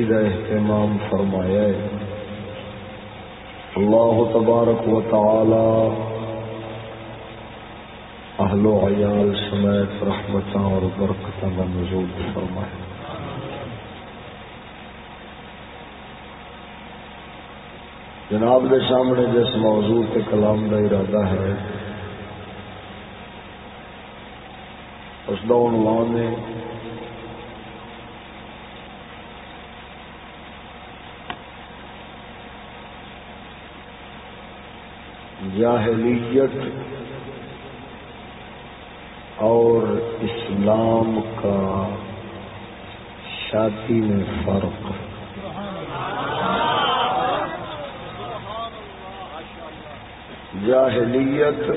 نیکی کا اہتمام فرمایا ہے۔ اللہ تبارک و تعالی اہل و عیال سمیت رحمتہ اور برکتہ کا نزول فرمائے۔ جناب کے سامنے جس موضوع کے کلام کا ارادہ ہے، اس کا عنوان ہے جاہلیت اور اسلام کا شادی میں فرق۔ جاہلیت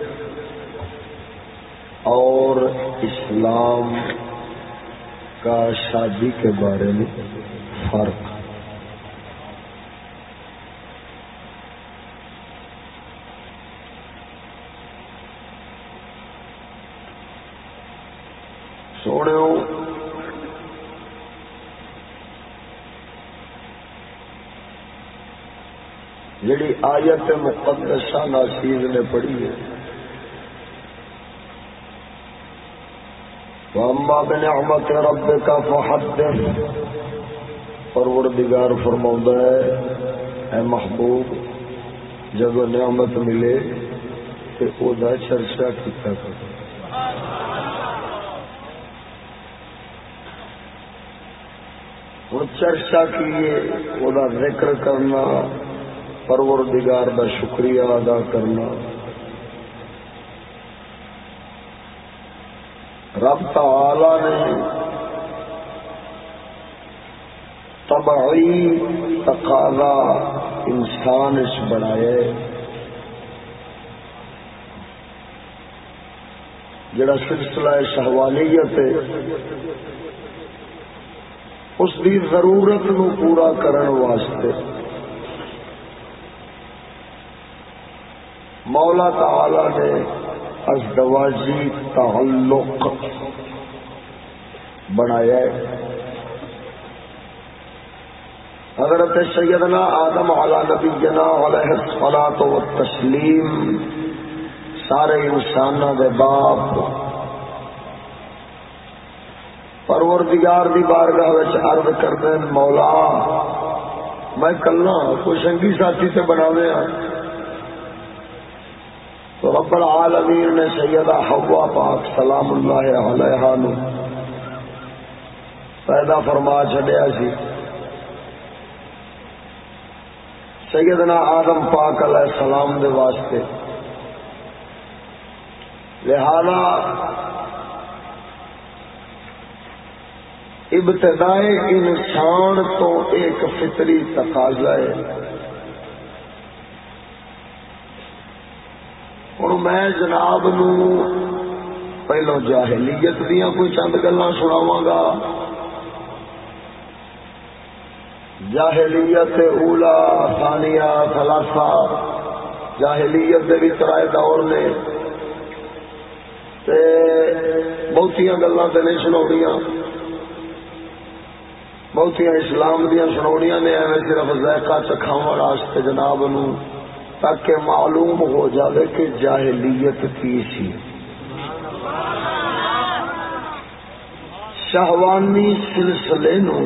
اور اسلام کا شادی کے بارے میں فرق۔ آیت مقدسہ ناسیز نے پڑھی ہے۔ واما بنعمت رب کا فحدث۔ پروردگار فرما ہے، اے محبوب، جب نعمت ملے تو او دا چرچا کیتا کرو ہوں چرچا کیے وہ ذکر کرنا پروردگار دا شکریہ ادا کرنا۔ رب تعالی نے تبعی تقاضا انسان اس بنایا جڑا سلسلہ شہوانیت ہے، اس دی ضرورت نو پورا کرن واسطے۔ مولا تعالی نے ازدواجی تعلق بنایا ہے۔ حضرت سیدنا آدم علی نبینا علیہ الصلات و تسلیم سارے انسانوں دے باپ، پروردگار دی بارگاہ وچ عرض کردے مولا میں کلنا کوئی سنگی ساتھی سے بناوے ہاں رب العالمین نے سیدہ حوا پاک سلام اللہ علیہ نو پیدا فرما چڈیا سی۔ سیدنا آدم پاک علیہ السلام دے واسطے۔ لہذا ابتدائے انسان تو ایک فطری تقاضا ہے ہوں میں جناب نو پہلو جاہلیت دیا کوئی چند گلا سناوا گا۔ جاہلیت اولا، ثانیہ تھلاسا جاہلیت بھی ترائے دور نے۔ بہت گلا تو نہیں سنا بہت اسلام دیا سنا نے، ایویں صرف ذائقہ چکھاو واسطے جناب نو۔ تاکہ معلوم ہو جائے کہ جاہلیت کی سی۔ شہوانی سلسلے نو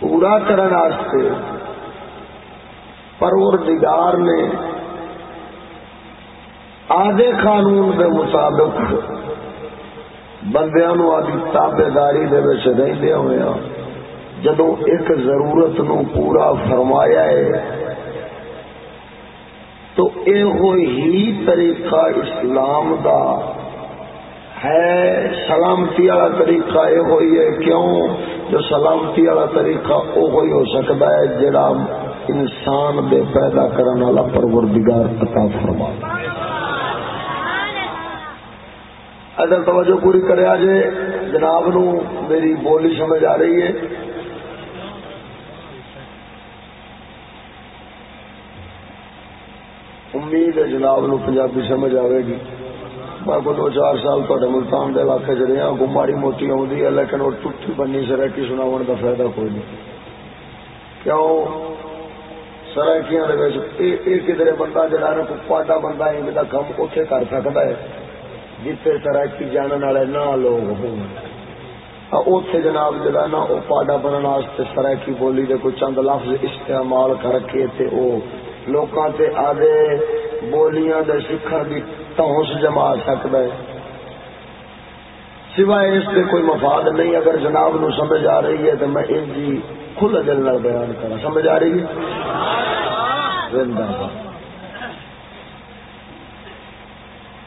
پورا کرنے پروردگار نے آدھے قانون کے مطابق بندیا نو آدھی تابے داری دے ہوئے جدو ایک ضرورت نو پورا فرمایا ہے تو طریقہ اسلام دا ہے سلامتی والا طریقہ یہ ہوئی ہے کیوں جو سلامتی والا طریقہ وہ ہوئی ہو سکتا ہے جڑا انسان دے پیدا کرنے والا پروردگار عطا فرما اگر توجہ پوری کرے جے جناب نو میری بولی سمجھ آ رہی ہے امید ہے جناب نو پنجابی سمجھ آئے گی۔ میں کو دو چار سال تے ملتان کے علاقے چ رہا ہاں، کو ماڑی موٹی آدھی ہے، لیکن وہ ٹوٹی بنی سرکی سنا کا فائدہ کوئی نہیں۔ کیوں؟ سرائکیاں کدھر بندہ جا پاڈا بندہ ان کا کام اتے کر سکتا ہے جتنے سرائکی جاننے والے نہ لوگ ہو اتے جناب جا نا وہ پاڈا بننے سرائکی بولی دے، کوئی چند لفظ استعمال کر کے وہ لوکاں تے آدھے بولیاں دے سکھر دی تہوس جما سکتا ہے سوائے اس سے کوئی مفاد نہیں اگر جناب نو سمجھ آ رہی ہے تو میں ان جی کھل دل نال بیان کرا سمجھ آ رہی ہے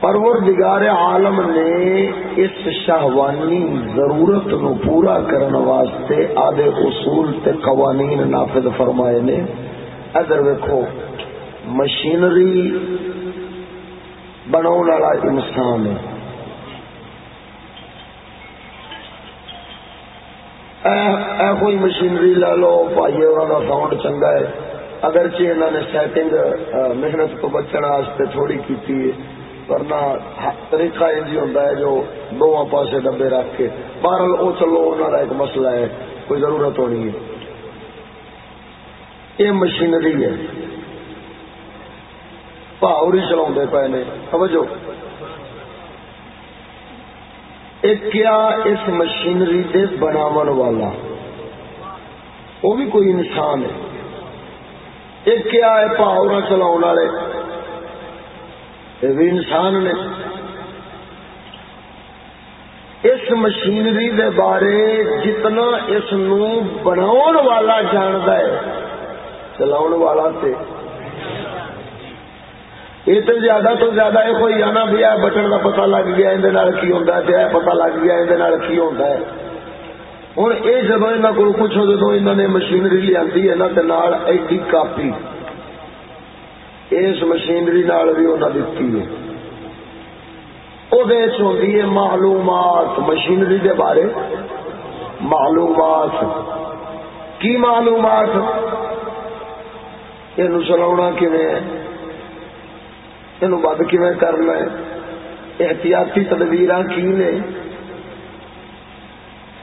پروردگار عالم نے اس شہوانی ضرورت نو پورا کرنے واسطے آدھے اصول تے قوانین نافذ فرمائے نے ادھر ویکھو مشینری بنا انسان ہے۔ اے کوئی مشینری لے لو، بھائی کا ساؤنڈ چنگا ہے۔ اگرچہ انہوں نے سیٹنگ محنت تو واسطے تھوڑی کی ورنہ طریقہ یہ ہوتا ہے جو دونوں پاسے ڈبے رکھ کے۔ بہرحال وہ چلو انہوں کا ایک مسئلہ ہے، کوئی ضرورت ہونی ہے۔ یہ مشینری ہے۔ پاوری چلا پے نے۔ سمجھو ایک کیا اس مشینری دے بناو والا؟ وہ بھی کوئی انسان ہے۔ ایک کیا ہے پاورا چلاؤ والے؟ یہ بھی انسان نے۔ اس مشینری دے بارے جتنا اس بناؤ والا جاند ہے چلاؤ والا تے۔ یہ تو زیادہ تو زیادہ یہ کوئی آنا بھی ہے، بٹن کا پتا لگ گیا اندر کی ہوتا ہے پتا لگ گیا اندر کی ہوتا ہوں یہ جب یہاں کو پوچھو جب انہوں نے مشینری لیا ہے نا ایڈی کاپی۔ اس مشینری بھی انہیں دیتی ہے۔ وہ معلومات۔ مشینری کے بارے معلومات۔ کی معلومات؟ یہ چلا کھے یہ بند کیون کرنا ہے احتیاطی تدبیر کی نے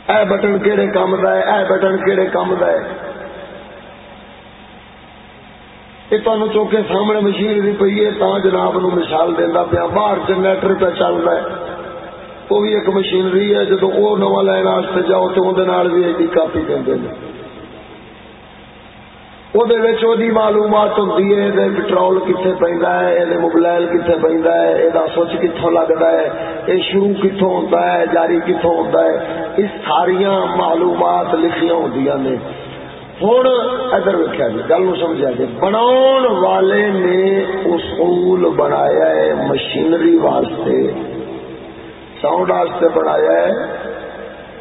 اے بٹن کہڑے کام کا ہے اے بٹن کہڑے کام کا ہے یہ تمہیں چوکے سامنے مشین بھی پی ہے تا جناب نو مثال دینا پیا باہر جنریٹر پہ چل رہا ہے وہ بھی ایک مشینری ہے جب وہ نواں لائن جاؤ تو اندر بھی ایڈی کافی دیں وہ معلومات ہوتی ہے پٹرول کتنے پہنتا ہے یہ موبائل کتنے پہنتا ہے یہ سوچ کتوں لگتا ہے یہ شروع کتوں ہوتا ہے جاری کتوں ہوتا ہے یہ ساری معلومات لکھیا ہوں نے ہوں ادھر ویکیا جی گل سمجھا جی بنا والے نے اصول بنایا ہے مشینری واسطے ساؤنڈ واسطے بنایا ہے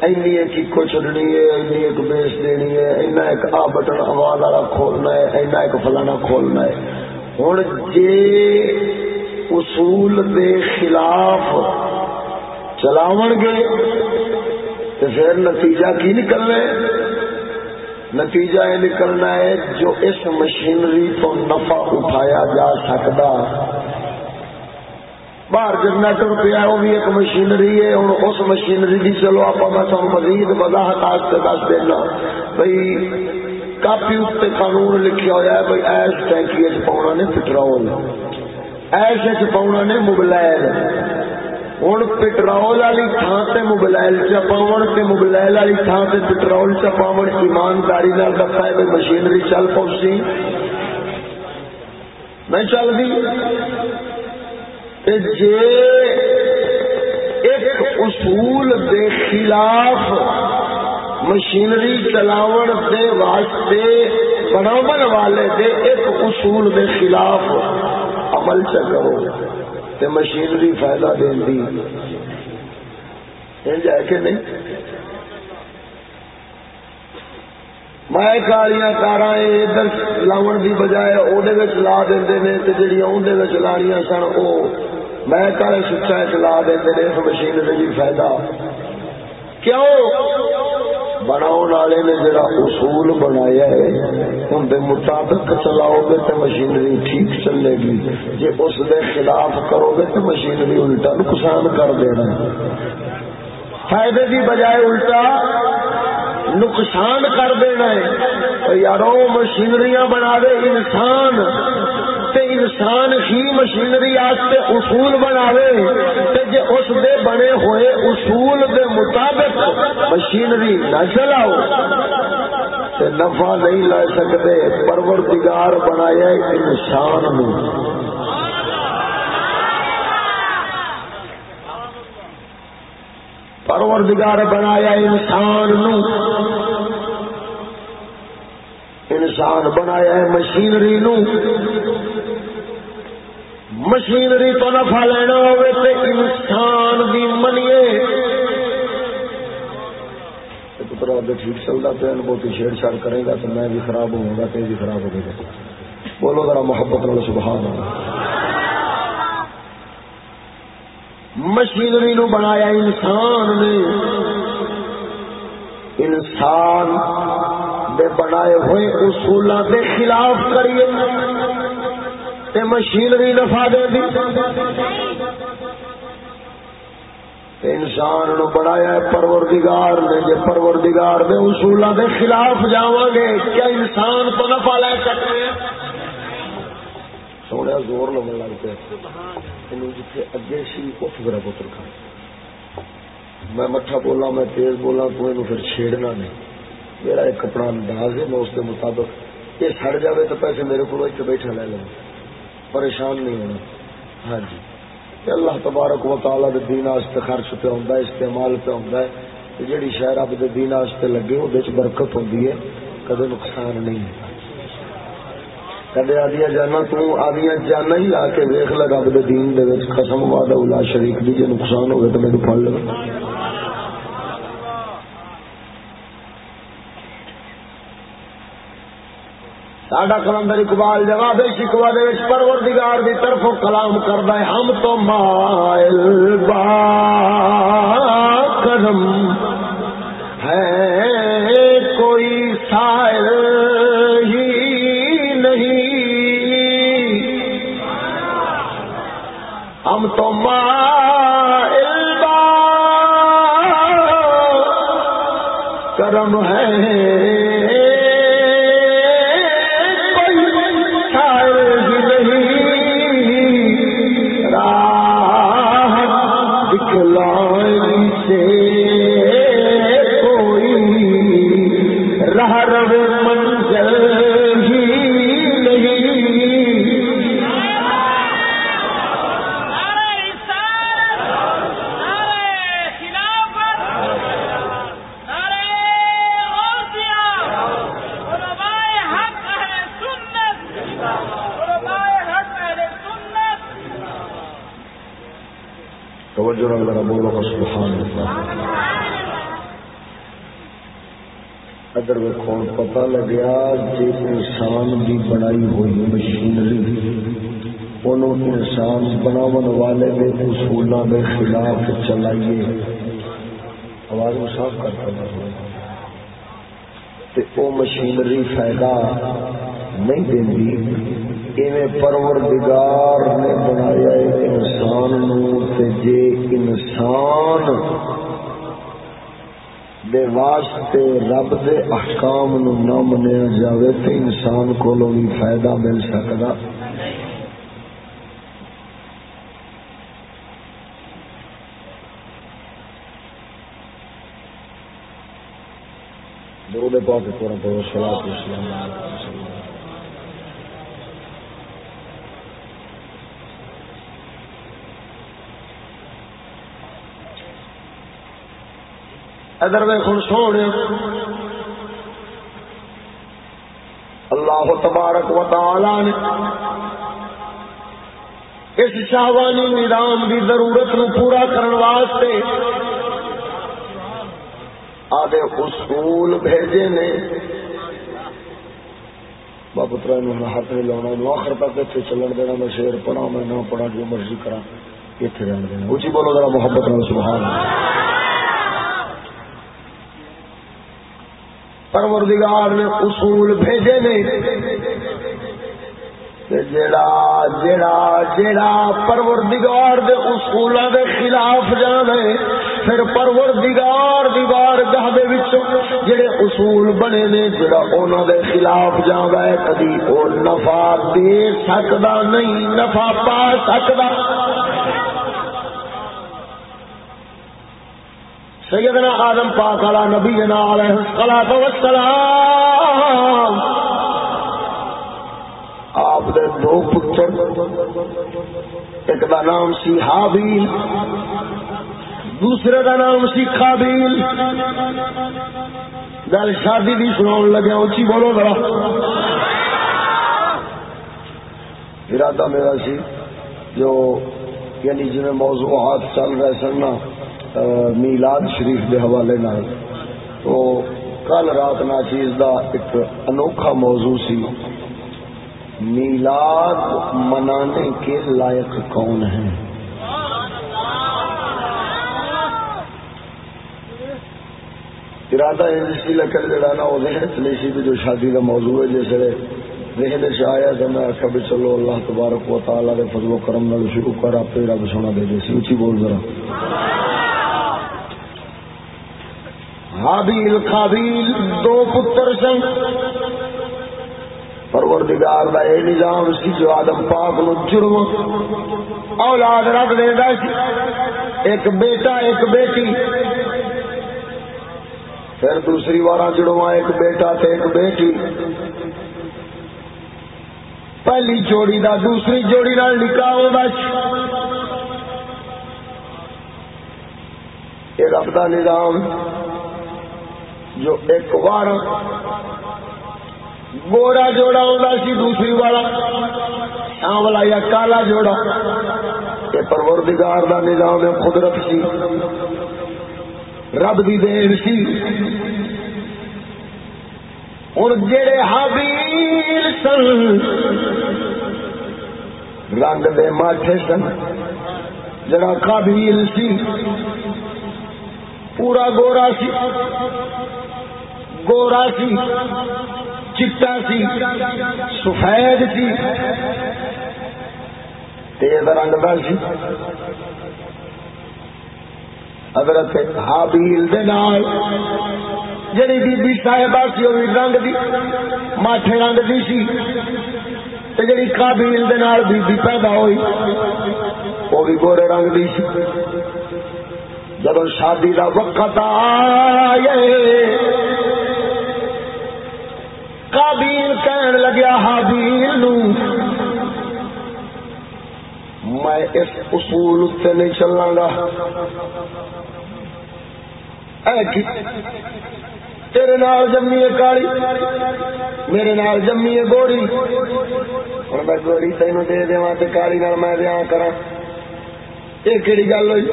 ایک اکو چڈنی ہے، اینی ایک بیس دینی ہے اینا ایک آ بٹن آواز والا کھولنا ہے اینا ایک فلانا کھولنا ہے۔ ہوں جی اصول دے خلاف چلاو گے تو پھر نتیجہ کی نکلنا ہے؟ نتیجہ یہ نکلنا ہے جو اس مشینری تو نفع اٹھایا جا سکتا باہر جنریٹر پیا وہ بھی ایک مشینری ہے۔ ہوں اس مشینری کی چلو آپ میں تمہیں مزید وضاحت دس دینا۔ بھائی کافی اتنے قانون لکھا ہوا ہے بھائی ایس ٹینکی پاؤنا نے پٹرول ایس پاؤنا نے موبائل ہوں پٹرول والی تھان سے موبائل چپاو موبائل والی تھان سے پٹرول چپاو ایمانداری دسا ہے بھائی مشینری چل پہنچی۔ نہیں چلتی جے ایک اصول دے خلاف مشینری چلاون دے واسطے بناون والے دے ایک اصول دے خلاف عمل چ کرو تے مشینری فائدہ دین دی۔ جائے کہ نہیں؟ میں کالیاں کار ادھر لاؤن کی بجائے وہ لا دیں جی اندر لانیاں سن وہ میں کالے سچا چلا دیں اس مشین سے بھی فائدہ۔ کیوں؟ بناؤ والے نے جڑا اصول بنایا ہے اندر مطابق چلاؤ گے تو مشینری ٹھیک چلے گی۔ جی اس دے خلاف کرو گے تو مشینری الٹا نقصان کر دینا۔ فائدے کی بجائے الٹا نقصان کر دینا ہے۔ یارو، مشینریاں بنا دے انسان۔ تے انسان ہی مشینری آستے اصول بناوے تے جے اس دے بنے ہوئے اصول دے مطابق مشینری نہ چلاؤ۔ تے نفع نہیں لے سکتے، پروردگار بنایا انسان نو۔ پروردگار بنایا انسان نو۔ انسان بنایا ہے مشینری نو۔ مشینری تو نفع لینا ہوئے تے انسان بھی منیے۔ پتر ٹھیک چلتا پہ بہت چھیڑ چھاڑ کرے گا تو میں بھی خراب ہوں گا تو بھی خراب ہو گا بولو ذرا محبت نال سبحان اللہ۔ مشینری نو بنایا انسان نے۔ انسان دے بنائے ہوئے اصول دے خلاف کریے۔ تے مشینری نفا دے دی۔ تے انسان نو بنایا ہے پروردگار نے، جے پروردگار دے اصول دے خلاف جاواں گے، کیا انسان تو نفع لے سکتے ہیں؟ سونے، زور لگن لگ پیا۔ جتنے اگے سی، اٹھ میرا پتر کھا میں مٹھا بولا میں تیز بولا تو یہ پھر چھیڑنا نہیں۔ میرا ایک کپڑا انداز ہے، میں اس کے مطابق۔ یہ سڑ جائے تو پیسے میرے کو بیٹھا لے لوں پریشان نہیں ہونا۔ ہاں جی۔ اللہ تبارک و تعالیٰ دے دین واسطے خرچ پہ ہوندا ہے، استعمال پہ ہوندا ہے جیڑی شہر رب دے دین واسطے لگے او وہ برکت ہوندی ہے، کدے نقصان نہیں ہوتا کدے آدیا جانا تو آدیا جانا ہی آ کے ویخ لے رب دے دین دے وچ، قسم، وعدہ الا شریک دی، جے نقصان ہوگا تو میرے پھڑ لے ساڈا کلندر اقبال جواب شکوا دے پروردگار دی طرف کلام کردا ہے، ہم تو مائل با کرم ہے، کوئی سائل ہی نہیں۔ ہم تو مائل با کرم ہے۔ ادھر ویکو پتا لگیا جی انسان کی بنائی ہوئی مشینری انسان بناو والے کے اصولوں کے خلاف چلائیے۔ آواز صاف کرتا وہ مشینری فائدہ نہیں دینی۔ ایویں پروردگار نے بنایا انسان نو تے جے انسان دے واسطے رب دے احکام نو نہ منیا جاوے تے انسان کو بھی فائدہ مل سکتا دو دے پاک قرآن پر صلاة والسلام ادھر میں سونے۔ اللہ تبارک و تعالی نے اس شاہوانی نظام کی ضرورت نو پورا کرنے واسطے آدھے اصول بھیجے نے۔ باپترا ہاتھ نہیں لاؤنا آخر تک اتنے چلن دینا، میں شیر پڑھا میں نہ پڑھا جو مرضی کرا اتنے رہن دینا۔ اچھی بولو ذرا محبت نال، سبحان اللہ۔ پروردگار نے اصول بھیجے نے جڑا جڑا جڑا پروردگار دے اصول دے خلاف جانے پھر پروردگار دیوار گاہ دے وچوں جڑے اصول بنے نے جڑا انہاں دے خلاف جاندا ہے کبھی او نفع دے سکدا نہیں، نفع پا سکدا۔ سیدنا آدم پاک علی نبینا علیہ الصلوۃ والسلام۔ آپ دے دو پتر، ایک دا نام سی حابیل، دوسرے دا نام سی قابیل۔ گل شادی بھی سناؤ لگے اچھی بولو ذرا۔ ارادہ میرا سی، جو یعنی جنہیں موضوعات چل رہے سن میلاد شریف کے حوالے نال۔ تو کل رات ناچیز دا ایک انوکھا موضوع سی۔ میلاد منانے کے لائق کون ہیں ارادہ اسی لکڑ جڑا نا، وہ ذہن چلی سی جو شادی کا موضوع ہے، جس ذہن سے آیا تو میں آخیا بھی چلو، اللہ تبارک و تعالیٰ کے فضل و کرم نال شروع کر، آپ رب سونا دے دے سی۔ اچھی بول ذرا۔ حابیل قابیل دو پتر سن۔ پروردگار دا اے نظام سی جو آدم پاک نو جرم اولاد رکھ دے سی۔ ایک بیٹا، ایک بیٹی۔ پھر دوسری بار جڑوا ایک بیٹا تے ایک بیٹی۔ پہلی جوڑی دا، دوسری جوڑی نال نکاح ہوتا یہ رب کا نظام جو ایک بار گورا جوڑا ہوتا سی، دوسری والا آملا یا کالا جوڑا۔ یہ پروردگار دا نظام ہے قدرت سی، رب دی دین سی۔ ہوں جڑے حابیل سن، رنگ دے ماٹھے سن، جڑا قابیل سی۔ پورا گورا سی۔ گورا سی، چٹا سی، سفید سی۔ تیز رنگ کا سی۔ حضرت حابیل دے نال، جڑی بی بی صاحبہ سی وہ رنگ دی، ماٹھے رنگ دی سی۔ تے جڑی قابیل دے نال بی بی پیدا ہوئی وہ بھی گورے رنگ دی سی۔ جب شادی دا وقت آئے، قابیل کہن لگیا، حابیل نو میں اس اصول سے نہیں چلنا گا۔ تیرے نال جمی ہے کالی، میرے نال جمی ہے گوری۔ ہوں میں گوری تین دے دیا کالی نال میں دیا کرا یہ کہڑی گل ہوئی؟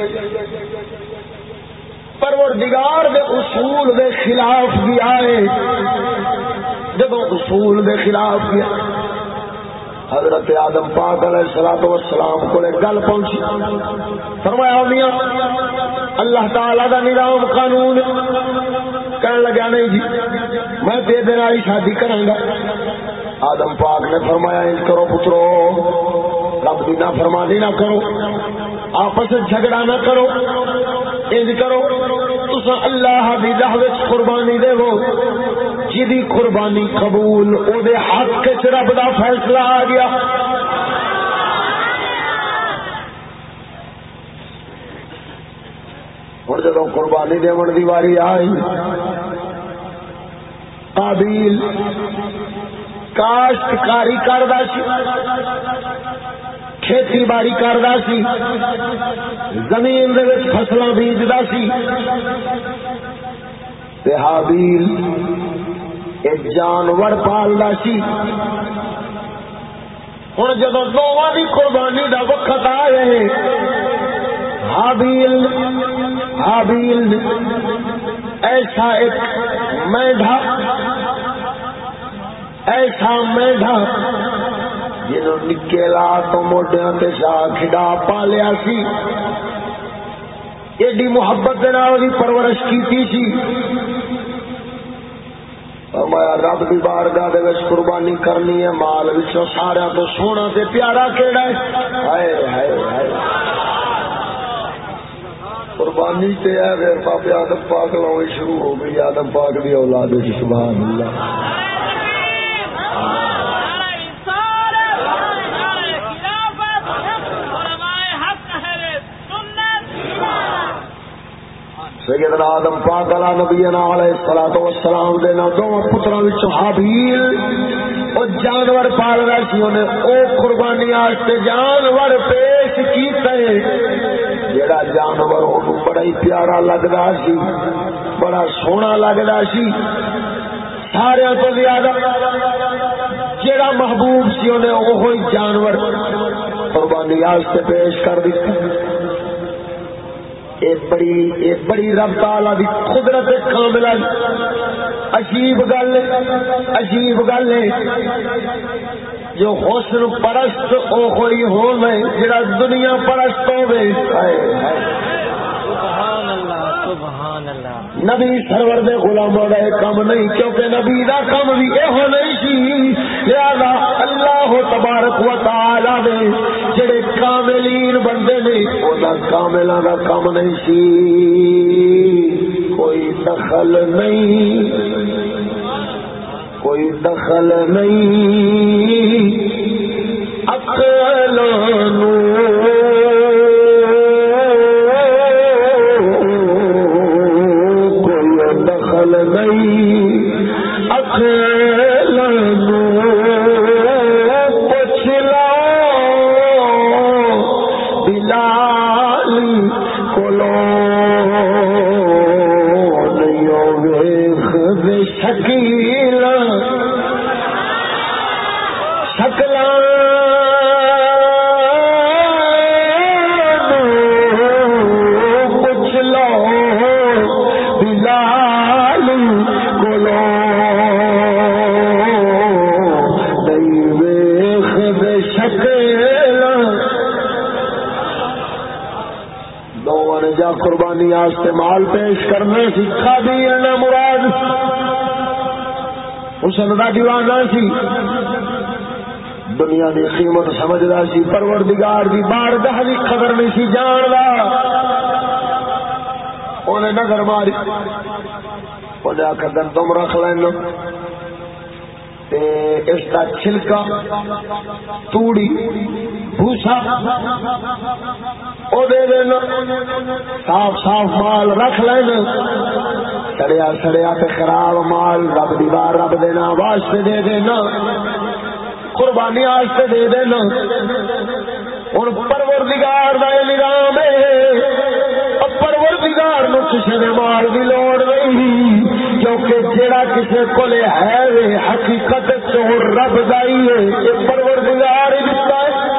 پروردگار دے اصول دے خلاف بھی آئے۔ جب اصول دے خلاف کیا حضرت آدم پاک علیہ السلام والسلام کو لے گل پہنچی۔ فرمایا، میاں، اللہ تعالی دا نظام قانون۔ کہنے لگا نہیں جی میں دے دن آئی شادی کروں گا۔ آدم پاک نے فرمایا کرو پترو، رب دی نہ فرمانی نہ کرو۔ آپس جھگڑا نہ کرو۔ انج کرو تسا اللہ دی راہ قربانی دے جی قربانی قبول او دے حق چ رب دا فیصلہ آ گیا۔ ہوں جب قربانی دون دی واری آئی، قابیل کاشتکاری کردا سی۔ کھیتی باڑی کردا سی، زمین دے وچ فصلاں بیجدا سی۔ تے حابیل ایک جانور پالنا سی۔ ہوں جب دونوں کی قربانی کا وقت آ رہے حابیل حابیل، ایسا ایک میڈا ایسا میڈا جنہوں نکے لا تو موڈیا تے شاہ کھڈا پالیا سی، ایڈی محبت دی پرورش کی سی۔ فرمایا، رب کی بارگاہ دے وچ قربانی کرنی ہے، مال وچوں سارا تو سونا تے پیارا کیڑا ہے؟ ہائے ہائے ہائے۔ قربانی تے ہے پھر بابے آدم پاک لاؤ شروع ہو گئی، آدم پاک دی اولاد سبحان اللہ۔ سیدنا آدم پاک علی نبینا علیہ الصلوۃ والسلام دے نال دو پتراں وچ حابیل، او جانور پال رہا سی، اونے او قربانی واسطے جانور پیش کیتا ہے جڑا جانور او بڑا ہی پیارا لگدا سی، بڑا سونا لگدا سی۔ سارے تو زیادہ جڑا محبوب سی، اونے اوہی جانور قربانی واسطے پیش کر دتا بڑی بڑی رب تعالی دی قدرت عجیب گل عجیب گل ہے۔ جو حسن پرست او ہوئی ہو میں جڑا دنیا پرست ہو نبی سرور دے غلاموں کا کم نہیں کیونکہ نبی دا کم بھی یہ نہیں سی۔ لہذا اللہ تبارک و تعالی دے جڑے کاملین بندے نے وہ کاملا کا کم نہیں سی۔ کوئی دخل نہیں۔ کوئی دخل نہیں۔ اکلانو واسطے مال پیش کرنے سکھا دی مراد؟ حسن کا دیوانہ سی۔ دنیا کی قیمت سمجھتا سی، پروردگار دی بار دہ کی خبر نہیں سی، جان انہیں نظر ماری۔ انہیں آخر دن تم رکھ لینا اس کا چھلکا، توڑی، بھوسا۔ صاف صاف مال رکھ لینا سڑیا سڑیا تے خراب مال رب دی بار رب دینا واسطے دے دینا۔ قربانی واسطے دے دینا۔ ہوں پروردگار کا نظام ہے پروردگار نو کسی نے مال کی لوڑ نہیں۔ کیونکہ جڑا کسی کو ہے، حقیقت رب دائی ہے یہ پروردگار ہی دتا ہے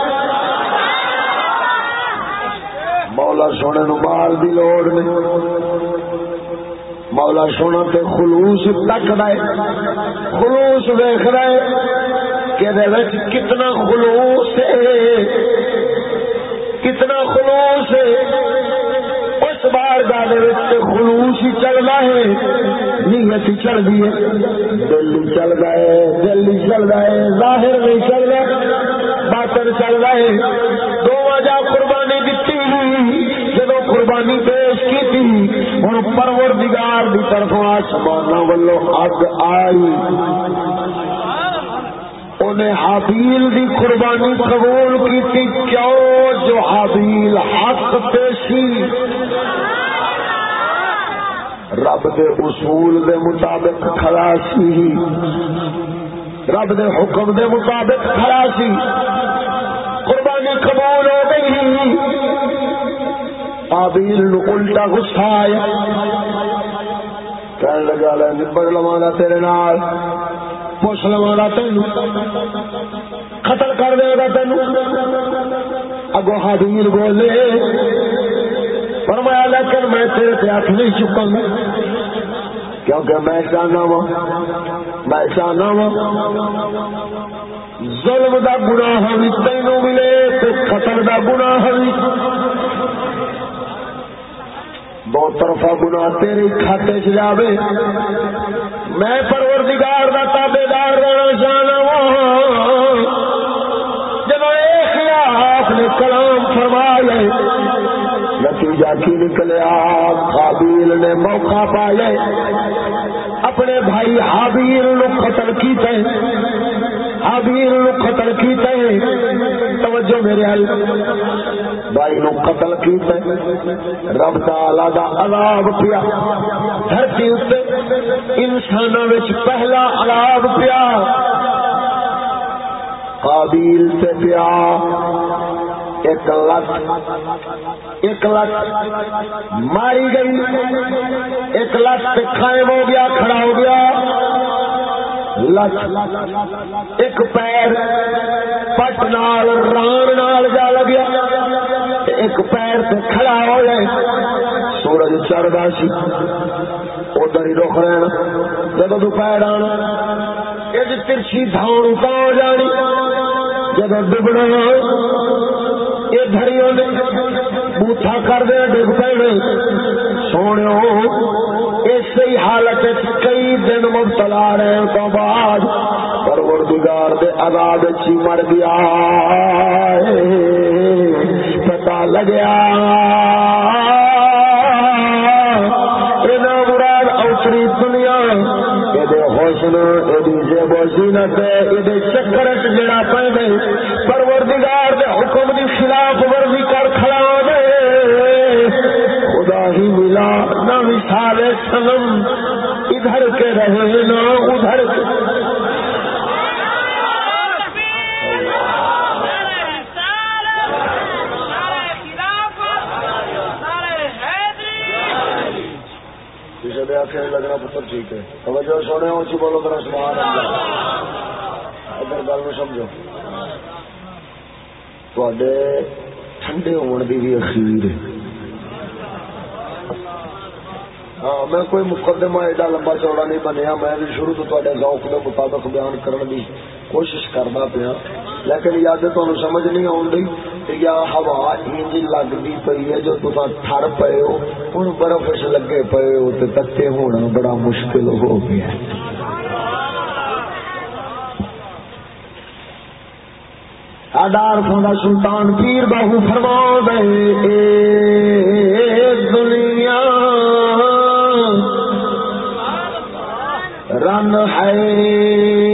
مولا سونے نو مال دی لوڑ نہیں۔ مولا سونا تے خلوص تک رہے خلوص دیکھ رہے کہ کتنا خلوص ہے۔ کتنا خلوص ہے۔ اس بار گانے خلوص ہی چلنا ہے۔ نیت چل گئی ہے۔ دل چل گئے دل چل گئے ظاہر نہیں چل گئے باطن چل گئے دو وجہ قربانی دیتی قربانی پیش کی تھی ہوں پرور دگار کی طرف آسمان ولو اگ آئی۔ انہیں حابیل دی قربانی قبول کی تھی کیوں؟ جو حابیل حق پیشی۔ رب دے اصول دے مطابق کھڑا سی۔ رب دے حکم دے مطابق کھڑا سی۔ قربانی قبول ہو گئی۔ آبیل نو الٹا غصہ آیا۔ کہنے لگا، لے نبڑ لوانا تیرے نال، پوچھ لوانا تین قتل کر دے گا تین اگو حابیل بولے، فرمایا، لیکن میں تیرے پہ ہاتھ نہیں چکا گا۔ کیونکہ میں چاہنا وا، میں چاہنا وا۔ ظلم دا گناہ بھی تینوں ملے تو قتل دا گناہ بھی۔ دو طرفہ گنا تیرے کھاتے چ جاوے۔ میں پروردگار دا تابے دار رہنا چاہنا جب ایک آپ نے کلام فرما لے نتیجہ کی نکلیا قابیل نے موقع پایا۔ اپنے بھائی حابیل نو قتل کیتے حابیل نو قتل کیتے توجہ میرے حل بھائی نو قتل کیتے رب تعالی دا عذاب پیا۔ دھرتی اتنے انسانوں وچ پہلا عذاب پیا۔ قابیل سے پیا۔ ایک لت ایک لت ماری گئی۔ ایک لت قائم ہو گیا، کھڑا ہو گیا۔ لت ایک پیر پٹ نال، ران نال جا لگیا ایک پیر سے کھڑا ہو جائے سورج چڑھتا سی، ادھر ہی رخ رہنا جب دوپہر آنا یہ ترچی دھاؤ ہو جانی؟ جب ڈبنا یہ دھڑیوں نے بوٹا کر دیا ڈب پے سونے اسی حالت کئی دن مبتلا رہنے تو بعد پروردگار دے عذاب چی مر گیا پتا لگیا۔ مراد اوتری دنیا یہ چکر جڑا پہ مثال ادھر کے رہے نہ ادھر۔ کے لگنا پتر ٹھیک ہے۔ توجہ سونے بولو سوال ادھر گل میں سمجھو۔ تے ٹھنڈے ہونے کی بھی اخیر ہے۔ ہاں میں کوئی مقدمہ ایڈا لمبا چوڑا نہیں بنیا، میں شروع تو تے ذوق کے مطابق بیان کرنے کی کوشش کرنا پیا۔ لیکن یاد تمہیں سمجھ نہیں آن رہی یا ہوا انج لگتی پی ہے، جو تصا تھر پے ہو ہوں برف لگے پے ہو تو تتے ہونا بڑا مشکل ہو گیا۔ آڈار سونا سلطان پیر باہو فرما دے ہے۔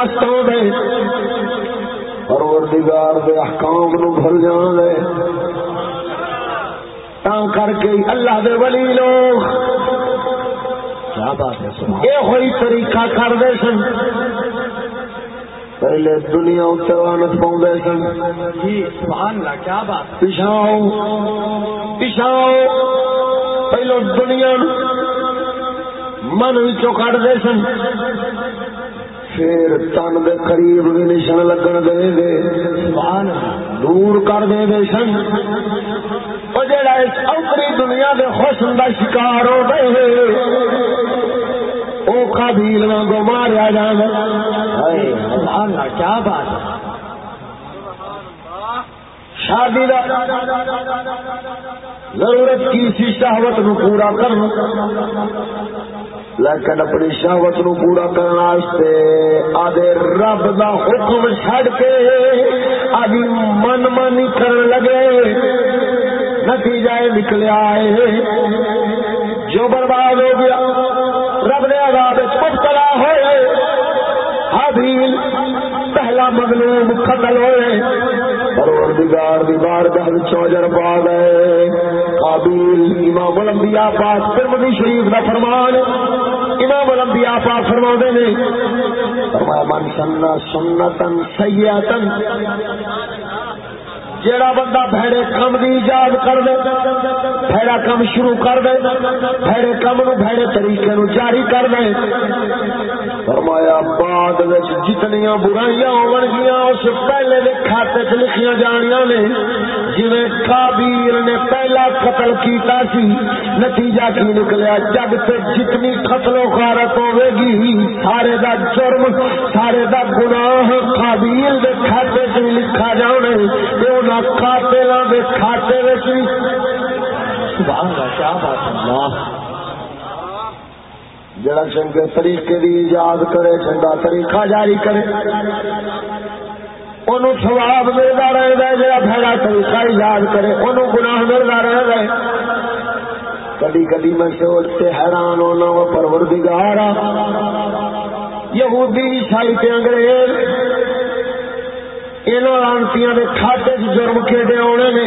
متوں دے پروردگار دے احکام نو بھر جان دے تاں کر کے اللہ دے ولی لوگ یہ ہوئی طریقہ کرتے سن پہلے دنیا اتنے لانت پاؤں سن پشاؤ پشاؤ پہلو دنیا من چو کٹ دے سن پھر تن دے قریب بھی نشان لگن دے دے۔ دور کر دے دے سن وہ جڑا اس اوپری دنیا دے حسن دا شکار ہو گئے وہ قابیل وانگو ماریا جانا کیا بات شادی دا ضرورت کی سی شہوت نو پورا کرنا۔ لیکن اپنی شہوت نو پورا کرنے آدھے رب دا حکم چھڈ کے آدھی من مانی کرن لگے۔ نتیجہ نکلیا ہے۔ جو برباد ہو گیا، رب نے آزاد مبتلا ہوئے۔ حابیل، پہلا مغلوب قتل ہوئے۔ پروردگار دی بارگاہ وچوں پا گئے۔ قابیل امام الانبیاء پاک، ترمذی شریف دا فرمان۔ امام الانبیاء پاک فرماوندے نے، فرمایا، من سننا سنتن سیئاتن جیڑا بندہ بھڑے کم دی ایجاد کر دے بھڑا کم شروع کر دے بھڑے کم نو بھڑے طریقے نو جاری کر دے۔ فرمایا، بعد وچ جتنیاں برائیاں ہون گیاں اس پہلے دے کھاتے وچ لکھیاں جانیاں نے جویں کابیر نے پہلا قتل کیتا سی، نتیجہ کی نکلیا؟ جگ تے جتنی قتل و غارت ہوے گی سارے دا جرم، سارے دا گناہ کابیر دے کھاتے وچ لکھا جاوے تے کھاتے سے سبحان اللہ، کیا بات اللہ۔ جڑا چنگے طریقے کی ایجاد کرے، چنگا طریقہ جاری کرے۔ انہوں سواب ملتا رہے گا جا بھڑا طریقہ ایجاد کرے انہوں گناہ ملتا رہے گا کدی کدی میں سوچ کے حیران ہونا وہ پروردگار یہودی عیسائی تے انگریز لانتی کھاتے چ جرم کھیڈے آنے نے۔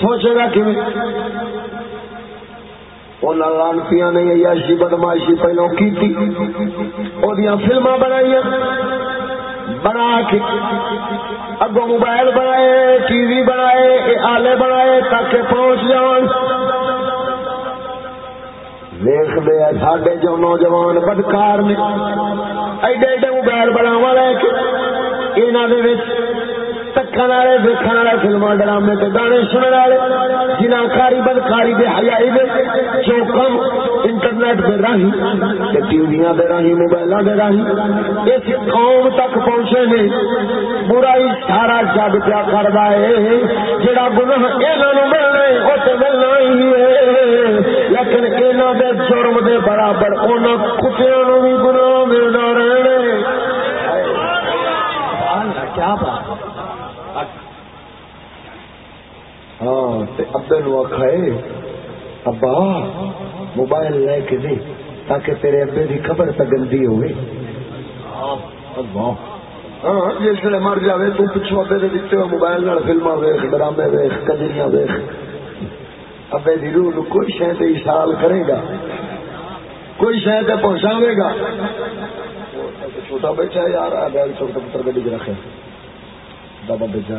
سوچے گا کہ لانتی نے یاشی بدماشی پہلو کی فلما بنائی بنا کے اگو موبائل بنائے، ٹی وی بنائے آلے بنائے تاکہ پہنچ جان۔ دیکھ دے ساڈے جو نوجوان بدکار نے، ایڈے ایڈے موبائل بناوا لے کے یہاں تکن والے دیکھنے والے فلم ڈرامے کے گانے سننے والے جنہ کاری بدکاری دے حیائی دے، جو کم انٹرنیٹ دے راہی ٹی وی دے راہی موبائل دے راہی، اس قوم تک پہنچے نے، برائی سارا جگ پیا کر ہے، جڑا گناہ یہاں ملنا ہے وہ تو ملنا ہی ہے۔ لیکن یہاں دے جرم دے برابر ان کتیا نو بھی گناہ ملنا رہنے کیا بات ہاں ابے نو آخائے ابا، موبائل لے کے دے، تاکہ تیرے ابے کی خبر تگندی ہوئے۔ ہاں جس مر جائے تو پچھو ابے دے دیتے ہو موبائل نال فلما ویخ ڈرامے ویخ کجریاں ویخ ابے دی روح کوئی شہ اشال کرے گا۔ کوئی شہ پہنچاوے گا۔ چھوٹا بیٹھا یار بیگ چھوٹا پتر گڈی رکھے دبا بچ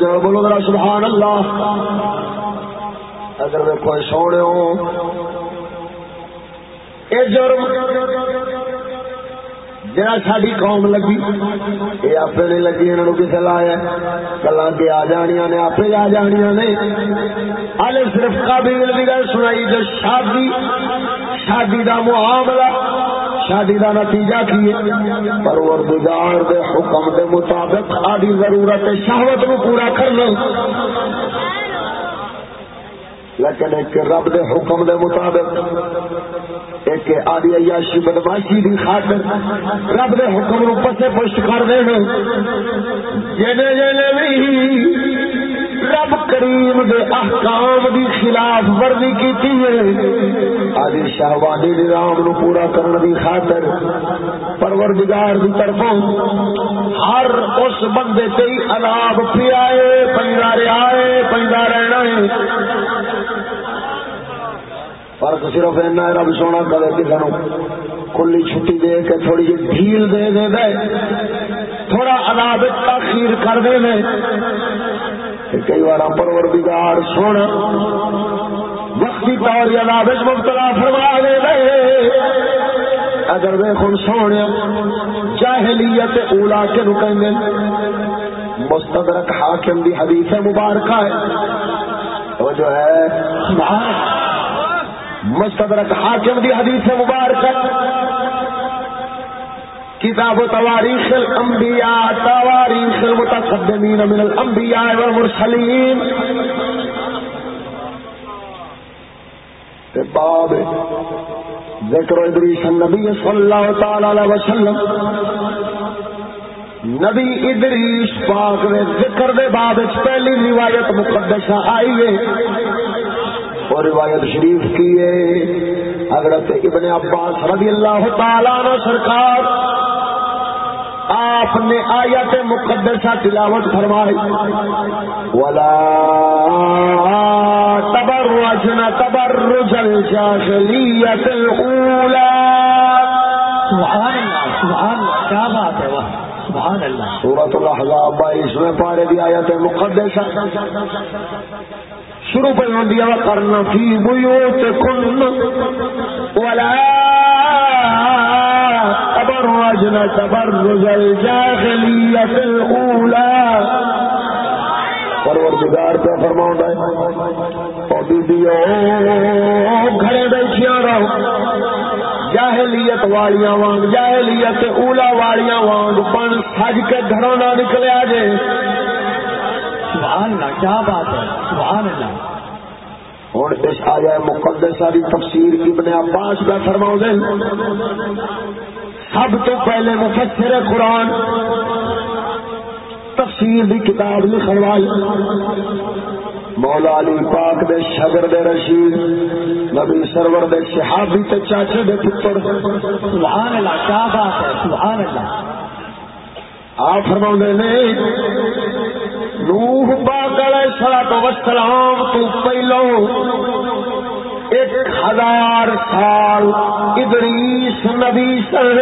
جانی بولو ذرا سبحان اللہ اگر میں کوئی سونے جرم جہاں ساری قوم لگی یہ آپ نہیں لگی انہوں نے کسے لایا گلا کے آ جانیا نے آپ آ جانیا نے ہال صرف قابل کی گل سنائی جو شادی شادی کا معاملہ شادی کا نتیجہ کی پروردگار دے حکم دے مطابق آدھی ضرورت شہوت نو پورا کرنا۔ لیکن ایک رب دے حکم دے مطابق، ایک آدی عیاشی بدماشی دی خاطر رب دے حکم نو پسے پشت کر دے جنے جنے بھی رب کریم دے احکام دی خلاف ورزی کیتی ہے۔ آدی شہوانی نظام نو پورا کرنے دی خاطر پروردگار دی طرفوں ہر اس بندے تے عذاب پیائے پنجا رہے پنجا رہنا ہے۔ فرق صرف اینا رب سونا کرے کسی نو کھلی چھٹی دے کے تھوڑی جی ڈھیل دے دے دے، تھوڑا عذاب تاخیر کر دے دے۔ کئی بار پروردگار سونا وقتی طور عذاب مبتلا فرما دے دے اگر دیکھو سونے، جاہلیت اولا کے نو کہیں مستدرک حاکم دی حدیث مبارکہ ہے۔ وہ جو ہے مستدرک حاکم دی حدیث مبارک کتاب و تواریخ الانبیاء، تواریخ المتقدمین من الانبیاء والمرسلین۔ باب ذکر ادریس النبی صلی اللہ تعالی علیہ وسلم۔ نبی ادریس پاک نے ذکر دے بعد پہلی روایت مقدسہ آئی ہے۔ اور روایت شریف کی ہے۔ حضرت ابن عباس رضی اللہ تعالیٰ عنہ سرکار آپ نے آیت مقدسہ تلاوت فرمائی۔ ولا تبرجن تبرج الجاہلیت الاولى سبحان اللہ سبحان اللہ کیا بات ہے وہ سبحان اللہ۔ سورۃ الاحزاب 22 میں پارے دی آیت مقدسہ۔ شروع پہ ہوں دیا، کرنا فی بیوت کن ولا تبرجن تبرج الجاہلیت الاولى پروردگار پہ فرماؤں ہے؟ او بی گھرے بیٹھیاں رہو جاہلیت والیاں وانگ، جاہلیت اولا والیاں وانگ پن سج کے گھروں نہ نکلیا جے سبحان اللہ کیا بات ہے؟ سبحان اللہ۔ اور اس آیا مقدسہ کی تفسیر ابن عباس کا فرماؤ دیں سب تو پہلے مفسر قرآن تفسیر دی کتاب لکھن والی۔ مولا علی پاک دے شگر دے رشید نبی سرور دے صحابی تے چاچے دے پتر۔ سبحان اللہ کیا بات ہے؟ سبحان اللہ۔ آپ فرما نے نوح پاک علیہ الصلوۃ والسلام تو پہلو ایک ہزار سال ادریس نبی سر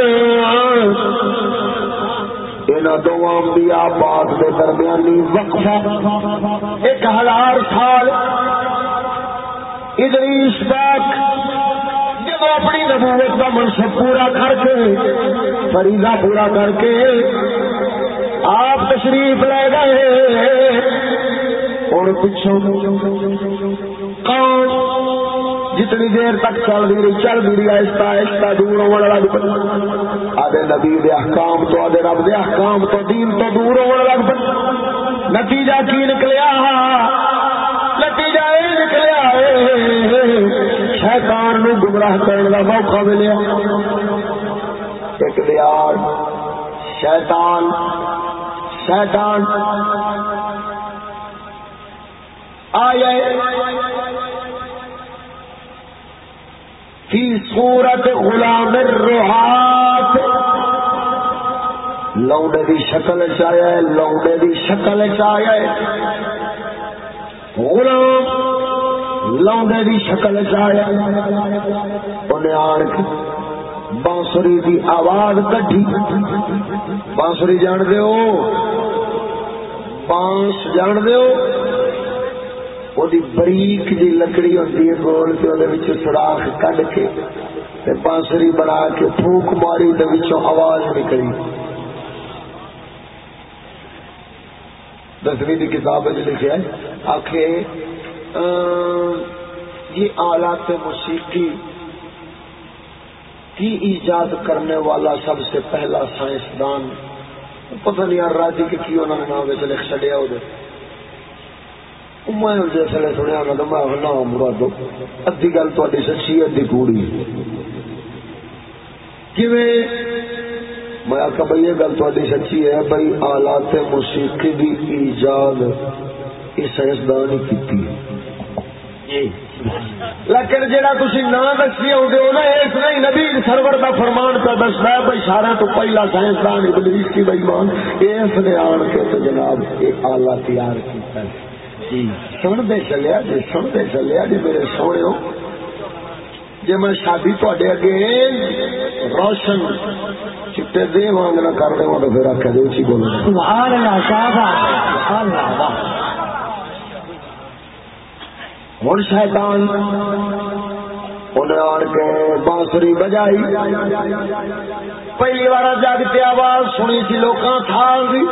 دو انبیاء پاک دے درمیانی وقفہ ایک ہزار سال ادریس پاک جب اپنی نبوت کا منصب پورا کر کے، فریضہ پورا کر کے آپ تشریف لے گئے۔ اور پچھوں کون؟ جتنی دیر تک چل دی رہی، چل دی رہی، آہستہ آہستہ دور ہونے لگ پہ آدھے نبی دے احکام تو آدھے رب دے احکام تو دین تو دور ہونے لگ پہ نتیجہ کی نکلیا؟ نتیجہ یہ نکلیا شیطان نو گمراہ کرنے کا موقع ملیا۔ ایک دیار شیطان شیطان۔ آیا فی صورت غلام الروحات لوڈے دی شکل چایا ہے لوڈے دی شکل چایا ہے۔ غلام لوڈے دی شکل چایا انہیں آن کے بانسری دی آواز کٹھی بانسری جان دے بانس جان دے بریک جی لکڑی ہوتی ہے گول کے سوراخ کڈ کے بانسری بنا کے پھوک ماری آواز نکلی دسویں کی کتاب لکھا ہے آخ یہ آلات موسیقی کی ایجاد کرنے والا سب سے پہلا سائنسدان؟ پتہ نہیں یار، راجی کے کی انہوں نے نام لکھ چڑیا وہ میں جیسے سنیا، میں میں مرادو، ادھی گل تھی سچی ادھی کوڑی کیویں؟ میں آخا بھائی یہ گل تھی سچی ہے بھائی آلات موسیقی دی ایجاد یہ سائنسدان ہی کی لیکن جہاں تھی نہ دسی آؤ نا، اس نے نبی سرور کا فرمان پہ دستا ہے، بھائی سارا تو پہلا سائنسدان ابلیس کی بےمان اس نے آن کے تو جناب یہ آلہ تیار کیا سنتے چلیا جی سنتے چلیا جی میرے سونے جی میں شادی تے اگے روشن چٹے دے وانگ نہ کر دوں تو پھر آخر اچھی بولو۔ سبحان اللہ سبحان اللہ ہوں شیطان انہیں آن کے بانسری بجائی۔ پہلی بار جگ آواز سنی سی لوگ تھال دی۔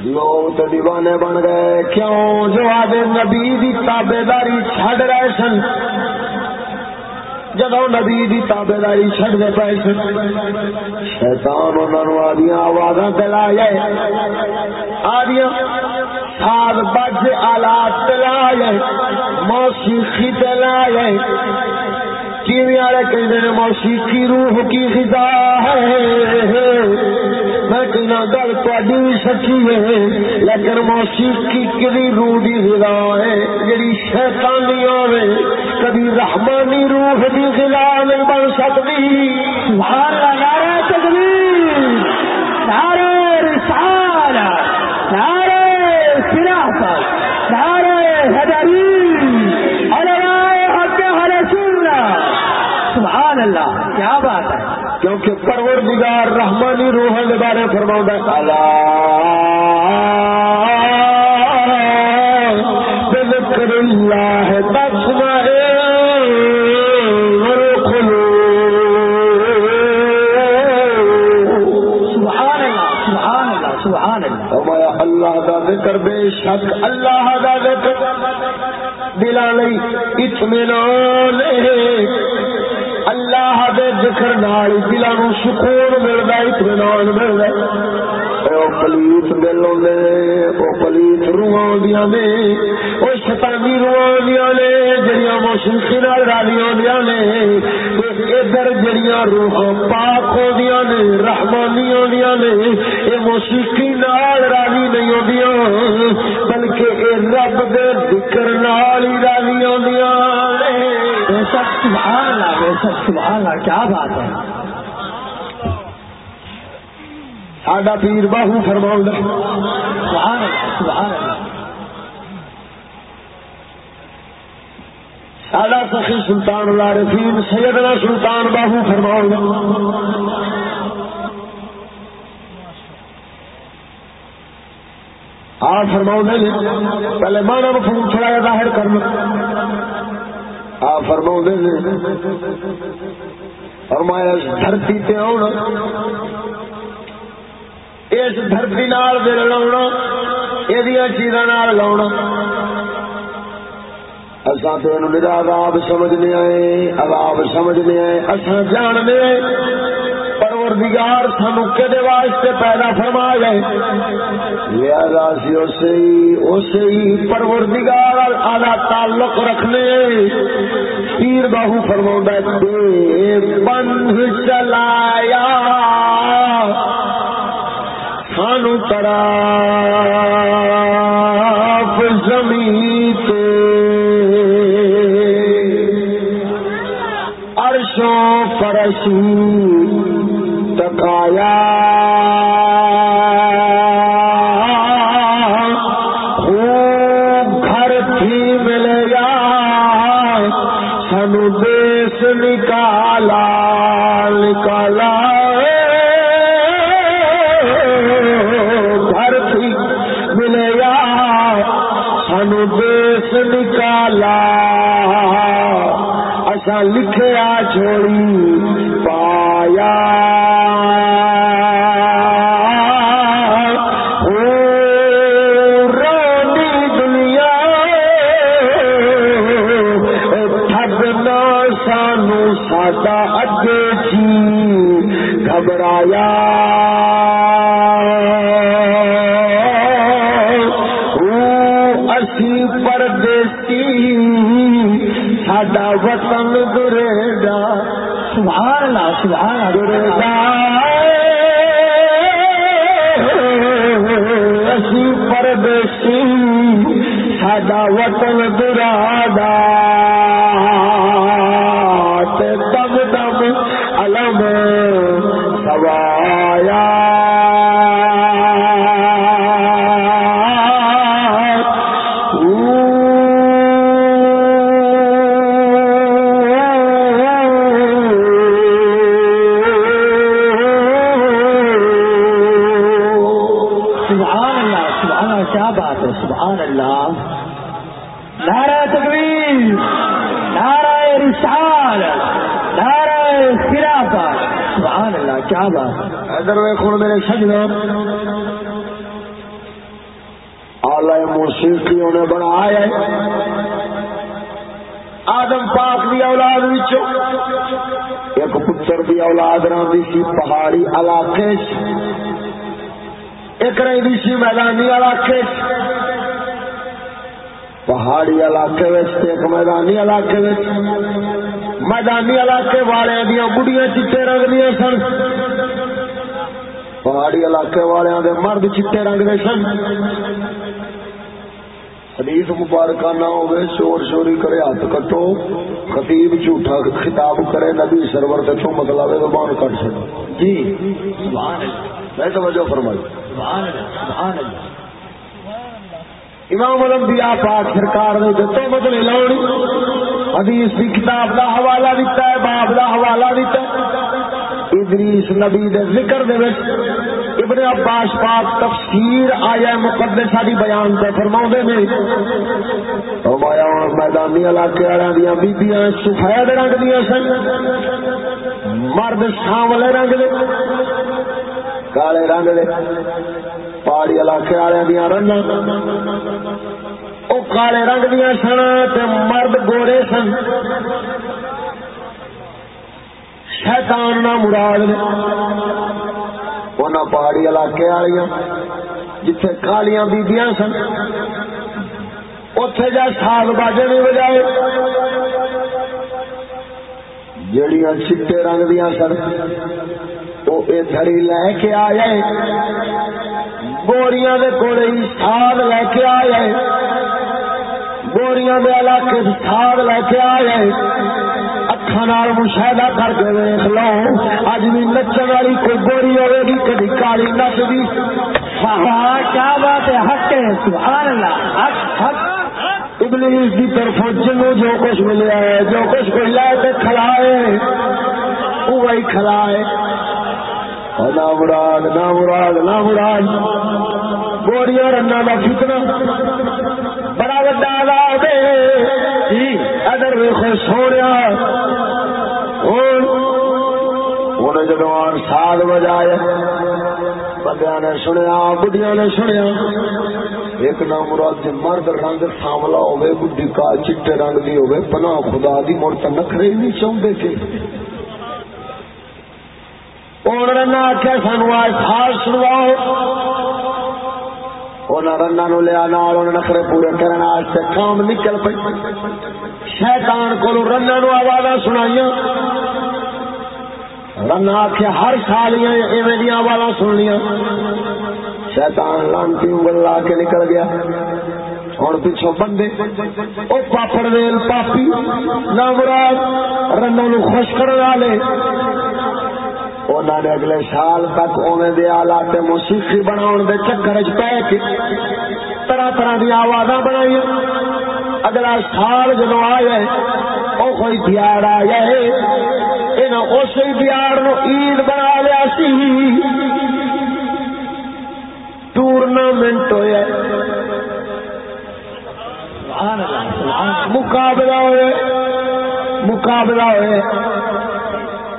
لوگ تو دیوانے بن گئے۔ کیوں؟ جو آدھے نبی دی تابے داری چڑ رہے سن۔ جدو نبی دی تابے داری چڈ دے پے سن، شیطان انہوں آدیا آواز دلا جائے آدیا سال بج آلات دلا جائے موسیقی دلا جائے کیویں والے کہ موسیقی روح کی غذا ہے۔ گل تھی بھی سچی ہے۔ لیکن موسیقی کبھی روح کی گلا ہے جی شیطانی آئے کبھی رحمانی روح کی گلا نہیں بن سکتی۔ تکبیر حق ہر سننا سبحان اللہ، کیا بات ہے۔ کیونکہ پروردگار رحمانی روح کے بارے فرما ذکر اللہ اللہ دا ذکر بے شک اللہ دا ذکر دلا نہیں اطمینان اللہ دے ذکر نال دلوں نو سکون ملدا اطمینان ملدا او پلیت دل ہوندے او پلیت روحاں ہوندیاں نے، او شیطانی روحاں ہوندیاں نے، جڑیاں موسیقی نال راضی ہوندیاں نے۔ ادھر جڑیاں روحاں پاک ہوندیاں نے، رحمانی ہوندیاں نے، اے موسیقی نال راضی نہیں ہوندیاں بلکہ اے رب دے ذکر نال ہی راضی ہوندیاں سبحان اللہ کیا بات ہے؟ ساڈا پیر باہو فرماؤں سبحان اللہ سبحان اللہ۔ ساڈا سخی سلطان العارفین سیدنا سلطان باہو فرماؤں آ فرماؤں پہلے مانا مفہوم تھوڑا ظاہر کرنا۔ آپ فرما فرمایا اس دھرتی تے آنا اس دھرتی نال دل لاؤنا یہ چیزاں لاؤنا اصا تو عذاب سمجھنے آئے، عذاب سمجھنے آئے اصا جاننے پروردگار سانو کہ واسطے پیدا فرما گئے لہذا سی اسے ہی اسے ہی پروردگار آدھا تعلق رکھنے پیر باہو فرما دے بند چلایا، سانو ترا تکایا گھر تھی ملے گا سنو دیش نکالا نکالا۔ گھر تھی ملے گا سنو دیش نکالا۔ اچھا لکھیا چھوڑی بات ادھر ویخ میرے سجنا. آلہ موسیقی انہیں بنایا آدم پاک دی اولاد وچوں ایک پتر دی اولاد رہی سی پہاڑی علاقے ایک رہی سی میدانی علاقے پہاڑی علاقے ایک میدانی علاقے میدانی علاقے والے دیا بڑھیا چیٹے رنگ دیا سن. پہاڑی علاقے والے مرد چیٹے رنگ دے سن۔ حدیث مبارکہ نہ ہوئے شور شوری کرے ہاتھ کٹو۔ خطیب جھوٹا خطاب کرے نبی سرور تے تو مطلب زبان کٹ سکے جی۔ سبحان اللہ۔ میں توجہ فرمائی۔ سبحان اللہ سبحان اللہ۔ امام الانبیاء پاک سرکار نے تو مطلب لاؤنی حدیث کی کتاب دا حوالہ دیتا ہے باب دا حوالہ دیتا ہے۔ ادریس نبی دے ذکر دے وچ ابن عباس پاک تفسیر آیا مقدسہ دی بیان تے فرما نے۔ فرمایا ہاں، میدانی علاقے والوں دیا بیبیاں سفید رنگ دیا سن۔ مرد سانولے رنگ دے، کالے رنگ دے۔ پہاڑی علاقے والوں دیا رنگ۔ وہ کالے رنگ دیا سن تے مرد گورے سن۔ شیطان نہ مراد انہوں پہاڑی علاقے والی جتھے کالیاں بیبیاں سن اتے جا سال باجے نہیں بجائے جڑیاں چٹے رنگ دیا سن وہ ادھر لے کے آ جائے گوریاں دے ہی سال لے کے آ جائے گوریاں دے علاقے سال لے کے آ جائے اکھان مشاہدہ کر کے ویخ لو۔ اج بھی نچن والی کوئی گوری ہوے گی کبھی کالی نچ بھی کیا بات ہے؟ حق ہے۔ سبحان اللہ حق حق۔ ابلیس کی طرف جنو جو کچھ ملیا ہے جو کچھ کوئی لائے تے کھلائے وہی کھلائے نہ مراد نہ مراد نہ مراد۔ گوڑیاں رنگ کا فتنا بڑا وڈا آزاد ہے۔ ادھر ویخو سوڑیا جدو سال بجائے بندیا نے سنیا بڑھیا نے سنیا۔ ایک نام مراد مرد رنگ ساملا ہوے بڈی کا چٹے رنگ دی ہوے پنا خدا دی مڑ تو نخرے نہیں چاہتے کہ۔ ہوں رنا آخیا سانو آج سال سنواؤ۔ رنا نو لیا نال نخرے پورے کرنے کام نکل پی شیطان کو رنا نو آواز سنائی رن آخیا ہر سال ایویں آواز سن لیا۔ شیطان لانتی انگل لا کے نکل گیا۔ ہوں پچھو بندے وہ پاپڑ ویل پاپی نہ مراد رنوں نو خوش کرنے والے۔ انہوں نے اگلے سال تک اوے دے آلات موسیقی بنا دے چکر چ پہ کے طرح طرح دی آواز بنائی اگلا سال جدو آیا وہ کوئی دیار آیا ہے اسی دیار نو عید بنا لیا سی۔ ٹورنامنٹ ہوا مقابلہ ہوئے مقابلہ ہوئے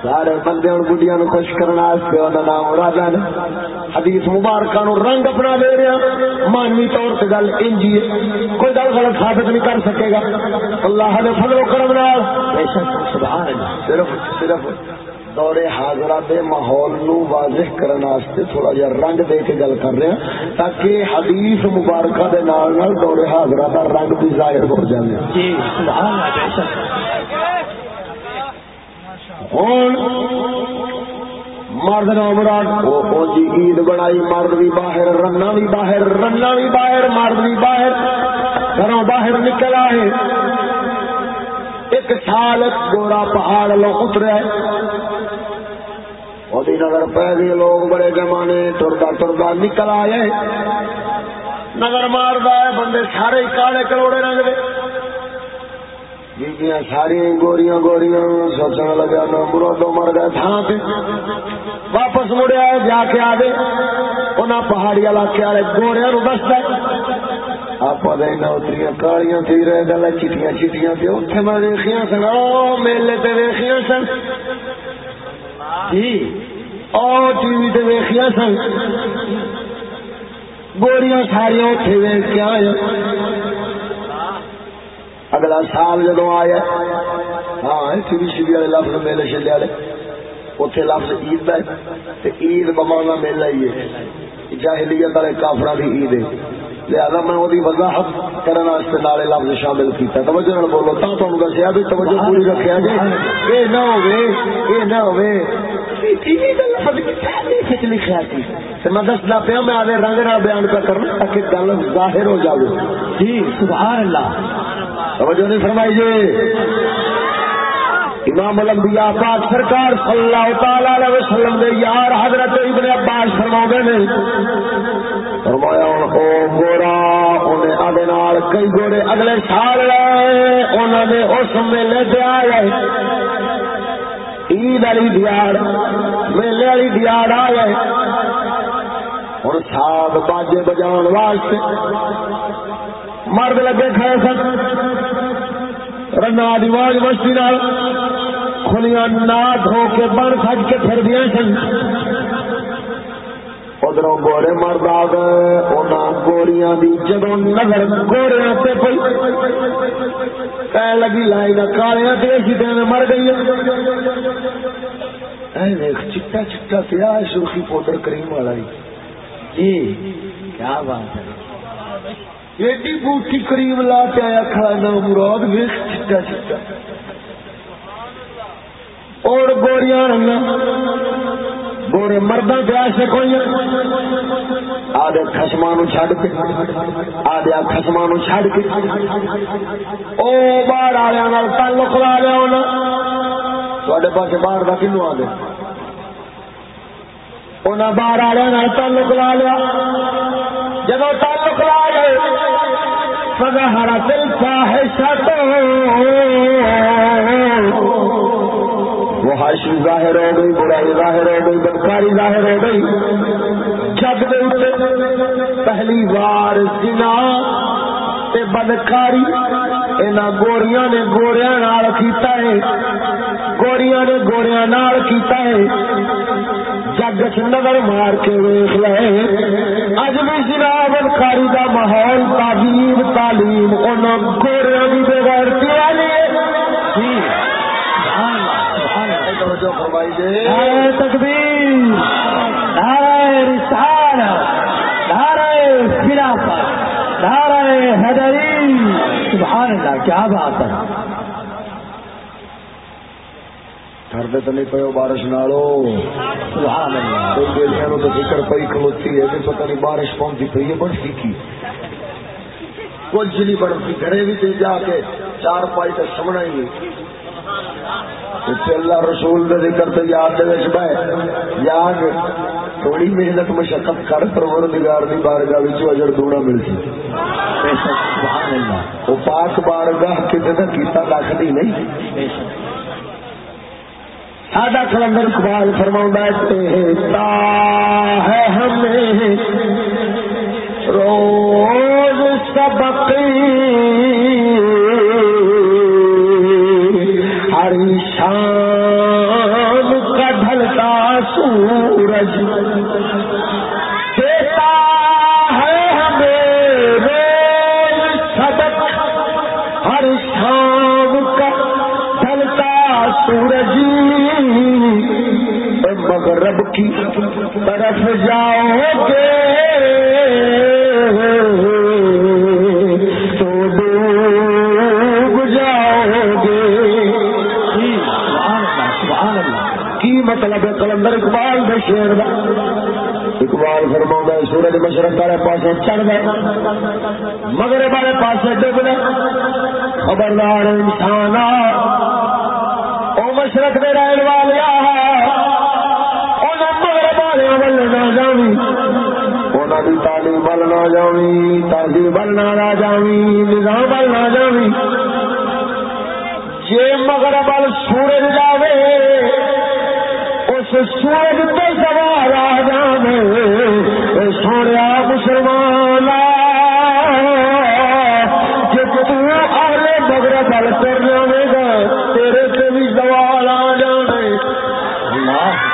سارے بندے اور بڑھیا نو خوش کرنے نام راجا نے حدیث مبارکہ نو رنگ اپنا دے رہا مانوی طور سے گل انجی کوئی گل غلط ثابت نہیں کر سکے گا۔ اللہ نے فضل و کرم نال۔ صرف صرف دورے حاضرہ دے ماحول نو واضح کرنے واسطے تھوڑا جہا رنگ دے کے گل کر رہے ہیں۔ تاکہ حدیث مبارکہ دے نال نال دورے حاضرہ دا رنگ بھی ظاہر ہو جائے۔ جی سبحان اللہ ہوں مرد نہ مراد جی عید بنائی مرد بھی باہر رنا بھی باہر رنا بھی باہر مرد بھی باہر گھروں باہر نکل آئے ایک سال گورا پہاڑ لو اترا نظر پہ گئے لوگ بڑے جمانے ترتا ترتا نکل آئے نظر ماردا ہے بندے سارے کالے کروڑے رنگ دے بیبیاں ساری گوریاں گوریاں سوچنے لگا نہ مرادو مر گئے تھان پہ واپس مڑیا جا کے آ گئے انہیں پہاڑی علاقے والے گوریا نو دستا آپ اتری کالیاں تھی رہے گل چیٹیاں چیٹیاں پہ اتنے میں ویخیا سن میلے تے ویخیا سن۔ جی ٹی وی تے ویخیا سن۔ گوریاں ساری اتنے ویچ کے آئے اگلا سال جدو آیا ہاں سی بی سی والے لفظ میلے شیلے والے۔ اتنے لفظ عید ہے عید بمانا میلہ ہی ہے۔ جاہلیت والے کافرا کی عید ہے۔ لہذا میں وہی وضاحت کرنے نالے لفظ شامل کیتا توجہ نال بولو تا تم دسیا بھی توجہ پوری رکھا جی یہ نہ یہ نہ میں دسنا پیا میں آدھے رنگ نہ بیان پہ کرنا تاکہ گل ظاہر ہو جائے جی سبحان اللہ توجہ نہیں فرمائی جی امام الانبیاء پاک سرکار صلی اللہ تعالی علیہ وسلم دے یار حضرت ابن عباس فرماؤں نے فرمایا، او گورا انہیں آدھے نال کئی گورے اگلے سال لائے انہوں نے اس میلے دے آئے۔ عید علی دیار، میلے علی دیار آئے۔ اور ساتھ باجے بجان واسطے مرد لگے کھڑے سن۔ رنا دیواج مستی کھلیاں نات ہو کے بن سج کے پھر دیا سن۔ ادھر گورے مرد آ گئے ان گوریاں دی جدو نظر گورے سے پی کہ لگی لائی نہ کالیا تے اسی مر گئی چٹا چٹا پیا سرخی پودر کریم والا جی کیا بات ہے۔ ایڈی بوٹی کریم لا کے آیا کھڑا نہ مراد ویخ چٹا چٹا۔ اور گوریاں گورے مردہ پیا سے کوئی آدھے خسما نو چڈ کے، آدھے خسما نو چڈ کے۔ او باہر والے تعلق لا لیا ہونا تھوڑے پاس باہر کا کنو آدھے؟ انہیں باہر والے تعلق لا لیا۔ جب تعلق لا گئے فظہر الفاحشۃ۔ وہ حاشی ظاہر ہو گئی، برائی ظاہر ہو گئی، بدکاری ظاہر ہو گئی۔ جگ دے پہلی بار زنا تے بدکاری، اینا گوریاں نے گوریاں نال کیتا ہے۔ گوریاں نے گوریاں نال کیتا ہے۔ جگ چ نظر مار کے ویخ لے۔ اج بھی جناب کاری کا ماحول تعلیم تعلیم ان گوریا کی نعرہ رسالت نعرہ خلافت نعرہ حیدری۔ سبحان اللہ کیا بات ہے؟ تو نہیں پے بارش نالو۔ تو فکر پی کھلوتی ہے پتہ نہیں بارش پہنچتی پی ہے کی۔ کچھ نہیں بڑھتی گھرے بھی جا کے چار پائی کا سمنا ہی اللہ رسول دے ذکر تو یاد دے بہ یاد، تھوڑی محنت، مشقت کر پرور نگار دی بارگاہ وچ اجر دوڑا ملتی وہ پاک بارگاہ کتنا کیتا لکھتی نہیں۔ سادہ کلندر اقبال فرما کہتا ہے ہمیں، روز سبق سورج مغرب کی طرف جاؤ گے۔ تو جاؤ گے۔ کی مطلب ہے کلندر اقبال میں شیر کا اقبال فرما ہے، سورج مشرق والے پاس چڑھ گئے مگر والے پاس ڈب گئے خبردار انسان مشرق دے رہن والے دی تعلیم نہ جاوی تہذیب بل نہ نہ جاوی نظام نہ جاوی جے سورج جاوے اس سورج تو سوار آ جاوے۔ سونے مسلمان جائے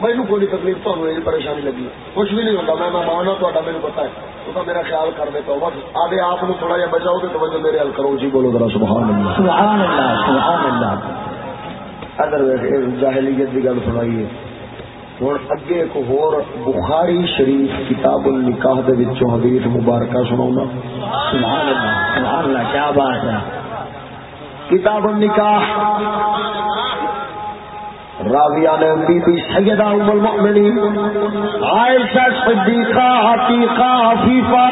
مینو کوئی تکلیف تو پریشانی لگی کچھ بھی نہیں ہوتا میں مہمان ہوں تا میرے پتا ہے تو میرا خیال کر دیتا ہوں بس آگے آپ تھوڑا جہا بچاؤ گے تو وجہ میرے حل کرو جی بولو ذرا سبحان اللہ سبحان اللہ سبحان اللہ ادھر جاہلیت کی گل سنائیے ہوں اگے ایک ہور بخاری شریف کتاب النکاح دے وچوں حدیث مبارکہ سناؤں سبحان اللہ سبحان اللہ کیا بات ہے کتاب النکاح راویہ نے بی بی سیدہ ام المؤمنین، عائشہ صدیقہ حقیقہ حفیفہ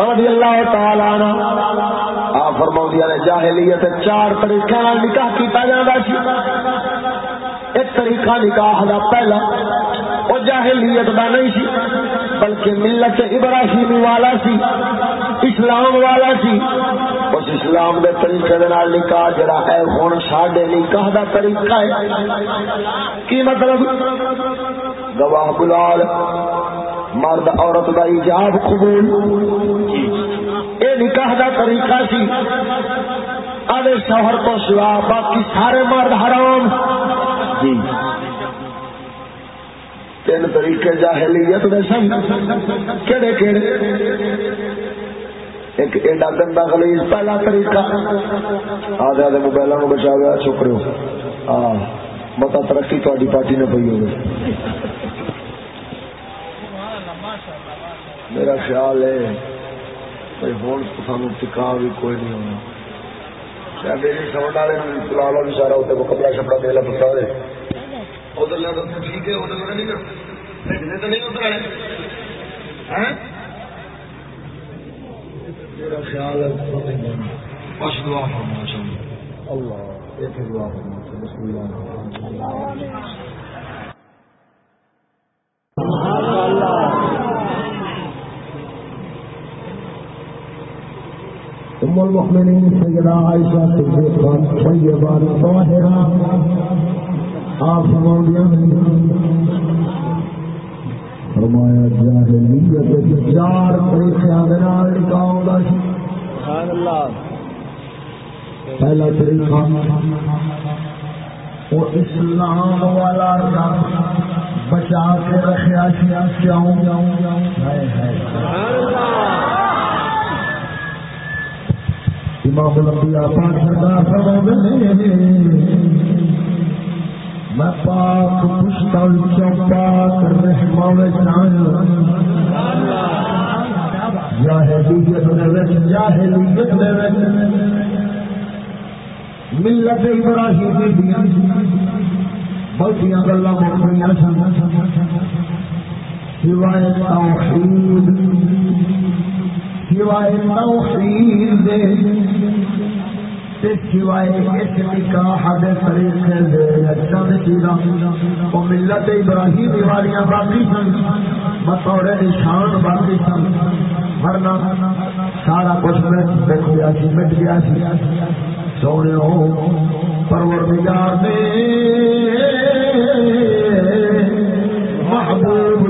رضی اللہ تعالی عنہ۔ آپ فرماؤں نے جاہلیت چار طریقے نکاح کیتا جاتا سی۔ ایک طریقہ نکاح دا پہلا، وہ جاہلیت دا نہیں سی، بلکہ ملت ابراہیمی والا سی، اسلام والا سی۔ اسلام دے طریقے دے نال نکاح جڑا ہے ہن ساڈے نکاح دا طریقہ ہے۔ کی مطلب؟ گواہ بلال، مرد عورت کا ایجاب قبول۔ جی۔ اے نکاح دا طریقہ سی۔ آدھے شوہر تو سوا باقی سارے مرد حرام۔ جی۔ تین طریقے جاہلیت میں سن۔ کہڑے کہڑے ایک ایڈا گندا خلیج، پہلا طریقہ۔ آدھے آدھے موبائل بچا گیا چھپرے ہاں متا ترقی تاری پارٹی نے پی ہوگی میرا خیال ہے بھائی ہوں سانو ٹکا بھی کوئی نہیں ہونا۔ میری سمجھ والے لو اتنے کپڑا شپڑا دے لا پتا ادھر ٹھیک ہے، ادھر نہیں نا نہیں میرا خیال ہے دعا فرما چاہیے اللہ ایک دعا فرما چاہیے بسم اللہ ام المؤمنین سیدہ عائشہ صدیقہ طیبہ طاہرہ آپ فرمایا جاہلیت چار طریقے دے نال نکاح ہوندا سی۔ سبحان اللہ پہلا طریقہ وہ اسلام والا رب بچا کے رکھا سی کیوں؟ ہے ہے سبحان اللہ امام الانبیاء پاک سردار فرماتے میں پاک پشتل چوپاک رحمہ و جان جاہلیت دے وچ جاہلیت دے وچ ملت ابراہیم دی بہتیاں گلاں مکھیاں سن۔ سوائے توحید سوائے توحید دے۔ سوائے اس نکاح دے طریقے دے ملت ابراہیم باقی سن بطور نشان باقی سن۔ ورنہ سارا کچھ مٹ گیا سی، مٹ گیا سی۔ سونے ہو پروردگار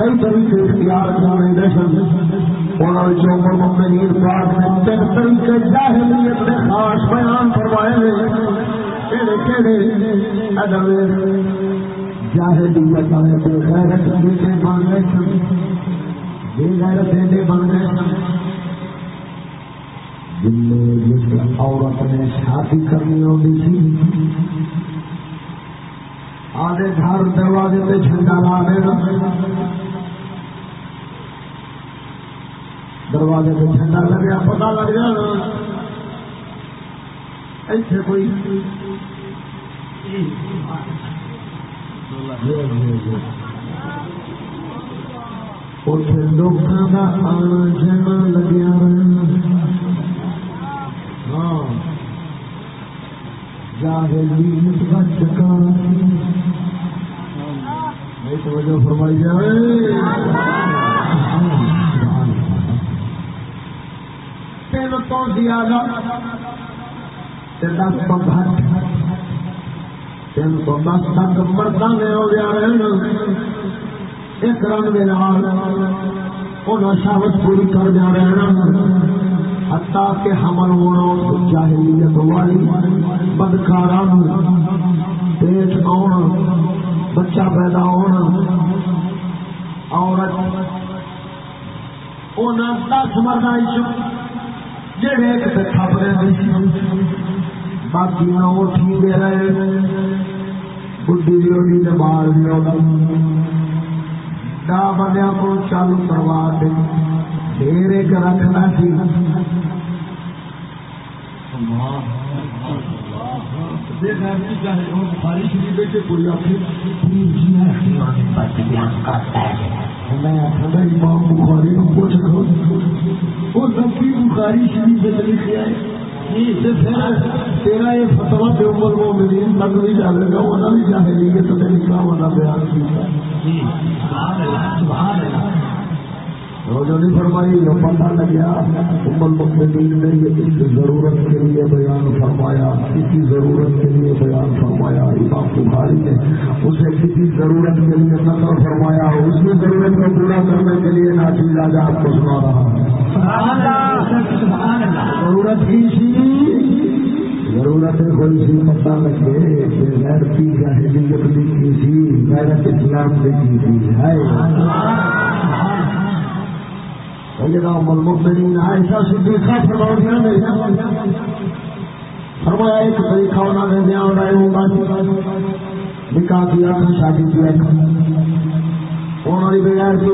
کئی طریقے اختیار کرنے سن۔ انہوں جو ممیر پاک نے تین طریقے جاہلیت نے خاص بیان کروائے کہڑے کہڑے ادب جاہلیت میں بے غیرت بیٹے بن گئے سن۔ بے غیرت بیٹے بن گئے سن۔ جن جس عورت نے شادی کرنی ہوتی تھی آدھے گھر دروازے پہ جھنڈا لا دینا۔ دروازے پہ جھنڈا لگیا پتا لگ جانا ایسے کوئی لوگوں کا آنا جانا لگیا ہاں۔ جاہلی کا ٹکانا نہیں توجہ فرمائی جائے تین تو زیادہ دس تو گھٹ تین تو دس تک مردہ نے ہو گیا رہنا ایک رنگ انہیں شہوت پوری کر جا رہے ہتا کہ حمل ہونا جاہلیت والی بدکارا پیٹ آنا بچہ پیدا ہونا عورت دس مرد جڑے تھپ باقی نہ وہ ٹھیک رہے بڈی بال بندیا کو چالو کروا دے پھر ایک رکھنا سی بخاری شریف لکھا تیرا یہ فتوا پہ عمر وہ ملی تک بھی جانے گا وہ بھی جانے گی تو نکاح ہونا بیان کیا روزہ نہیں فرمائی جو پتہ لگیا نے یہ اس ضرورت کے لیے بیان فرمایا کسی ضرورت کے لیے بیان فرمایا امام بخاری نے اسے کسی ضرورت کے لیے نقل فرمایا اس کی ضرورت کو پورا کرنے کے لیے ناچیز آج آپ کو سنا رہا ضرورت کی ضرورت کوئی سی پتہ لگے کہ غیر کی جاہلیت لکھی تھی غیرت اسلام لکھی تھی۔ ہے ایسا صدیقہ فرمایا فرمایا، ایک طریقہ انہوں نے رہے نکاح کیا تھا شادی کیا تھا انہوں نے بغیر کی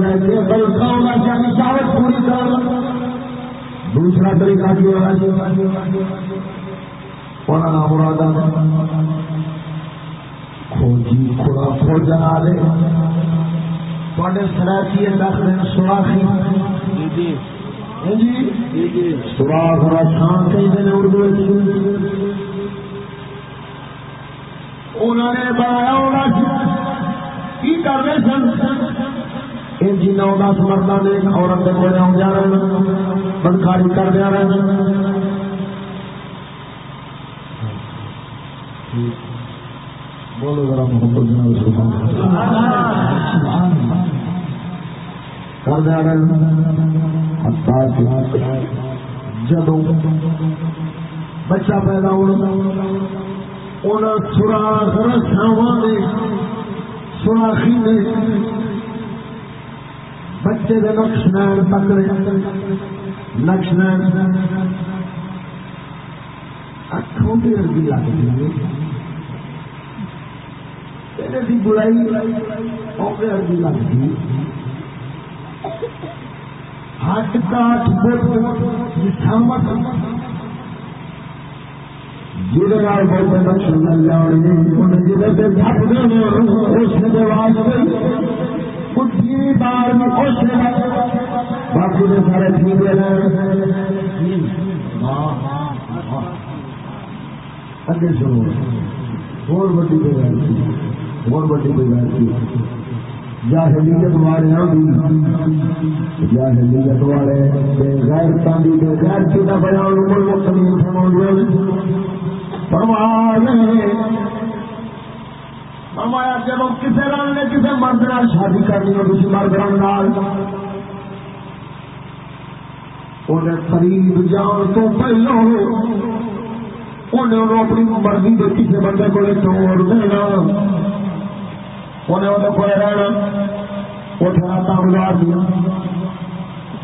دعوت پوری کر دوسرا طریقہ کیا کھوجی، کھڑا، کھوجا لے سراچی دس دن سوراخی۔ جی سوراخ رشان کئی دن اردو انہوں نے بنایا کی کرتے سن؟ جی نو دس مردہ نے عورت کے کولے آ جا رہے بدکاری کر دیا رہے بولو ذرا محمد کر دیا جب بچہ پیدا ہونا سوراخ رساوا نے سوراخی نے بچے کے نقش نین پکڑے نقش نین اکھوں کی اربی لگ گئی بلائی برائی اربی لگتی ہٹ کاٹ جسامت جہد بہت سن جانے جہد تھپ دے اس کچھ بار بھی خوش باقی نے سارے ٹھیک اگے سنو، اور بڑی بے بہت بڑی کوئی بات جاہلیت والے جاہلیت والے غیر تاندی کے غیر کی کا بیان عمر مختلف فرمایا فرمایا جب ہم کسی رنگ نے کسی مرد نال شادی کرنی ہو کسی مرد رنگ نال قریب جان تو پہلو انہیں اپنی مرضی کے کسی بندے کو توڑ دینا۔ انہیں وہ کوئی رہنا۔ اٹھنا گزار دیا۔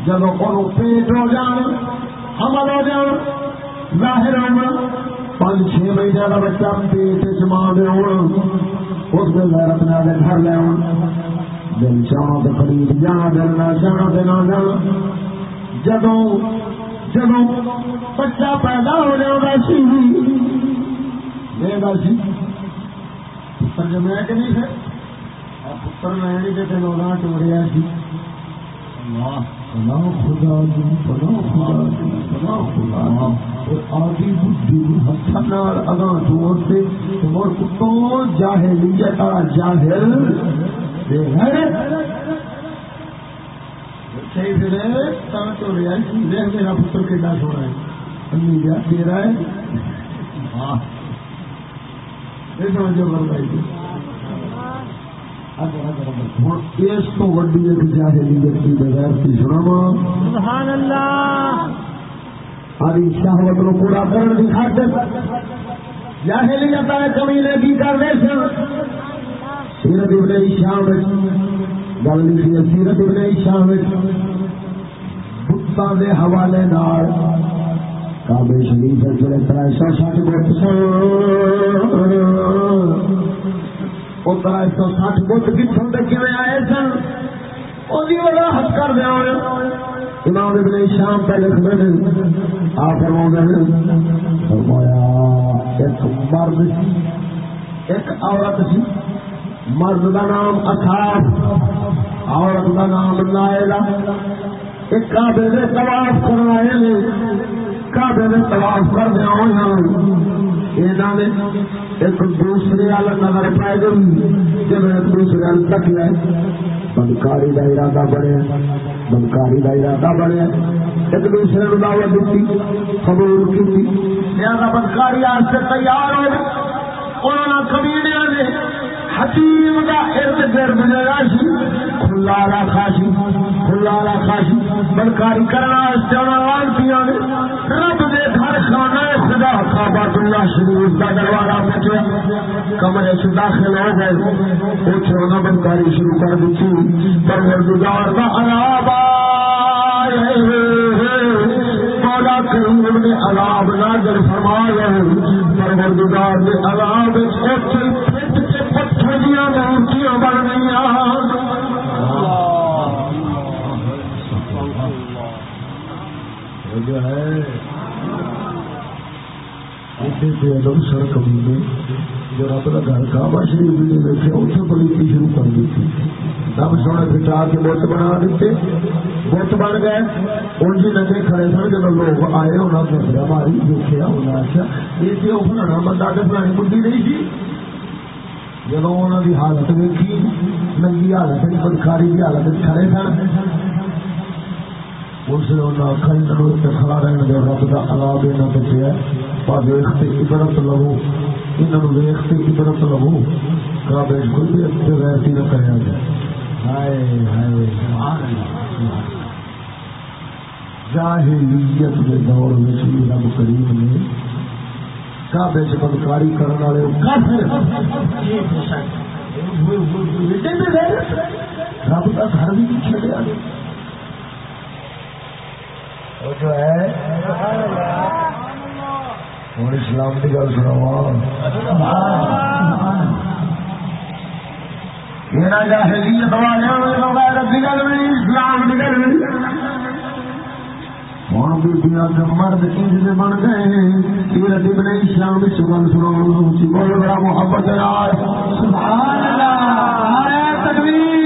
جب ان پیٹ ہو جان، حمل ہو جان، ظاہر ہونا پانچ چھ مہینے کا بچہ پیٹ چما دے اس کے غیرت میں آگے گھر لے دل چاہوں کے قریب جانا دل جانا دینا جانا جدو جدو بچہ پیدا ہو جائے سی دے سی سمجھ میں کہ نہیں ہے؟ پتر میں ٹوریا سی پنا خدا دی پنا خدا دی پنا خدا دی آدھی بدھی ہاتھ اگاں توڑ سے اور کتوں جاہلیت والا جاہل۔ دے ہے۔ صحیح پھر تا ٹوریا دیکھ میرا پتر کیڈا سونا ہے۔ امی یہ سمجھو اس تو وڈی جاہلیت کی بغیر کی سبحان اللہ۔ ہری شہوت نو پورا کرنے کی خاطر۔ جاہلیت والے کمینے کی کر رہے سن۔ سیرت ابن شام گل لکھی سیرت ابن شام بتاں دے حوالے نال۔ کعبے شریف جڑے تر سو بت سن۔ سو سٹھ بت کتوں کے کیون آئے سن؟ وضاحت کر دیا امام ابن شام پہ لکھ آ فرما فرمایا، ایک مرد ایک عورت سی مرد کا نام اصاف عورت کا نام نائلہ ایک کعبے نے طواف کرائے کعبے نے طواف کر دیا انہوں نے ایک دوسرے وال نظر پائے گئی جب ایک دوسرے وال تک لے بنکاری کا ارادہ بنے، بنکاری کا ارادہ بنے۔ ایک دوسرے کو دعوت دیتی قبول کی لہذا بنکاری سے تیار ہو انہوں نے کمینے نے حکیم کا ارد گرد جگہ سی۔ کھلا رکھا سی، کھلا رکھا سی۔ بنکاری کرنا رب دے گھر خدا کعبۃ اللہ شریف کا دروازہ پہنچا۔ کمرے سے داخل ہو گئے۔ اتنے انہوں بنکاری شروع کر دیتی۔ پروردگار کا عذاب مولا کریم نے عذاب نازل فرمایا۔ پروردگار نے عذاب پھٹ کے پتھر دیا مورتیاں بن گئی جو ہے سڑک ملے جو رب کا گھر کعبہ شریف نے دیکھے اتنے پلیتی شروع کر دی تھی۔ رب سونے پٹا کے بت بنا دیتے۔ بت بن گئے۔ ان جی نگے کھڑے سن جب لوگ آئے انہیں دسیا ماری دیکھا انہیں آخیا یہ تو فلانا بندہ تو فلانی بڈی نہیں سی؟ جب انہوں کی حالت دیکھی ننگی حالت بدکاری کی حالت کھڑے سن۔ اس نے انہیں آخا انہوں کھڑا رہنے دے رب کا عذاب یہاں بچیا پر ویختے عبرت لو انہوں ویختے عبرت لو کعبے کوئی بھی اچھے ویسی نہ کریا جائے۔ جاہلیت کے دور میں بھی رب کریم نے کعبے سے بدکاری کرنے والے رب کا گھر بھی نہیں جو ہے؟ ہوں اسلام کی گل سناوا جاہلیت والے کی گل نہیں، اسلام کی گل نہیں۔ ہوں مرد انج بن گئے سیرت ابن اسلام گل سنا بول بڑا محبت سبحان اللہ تکبیر۔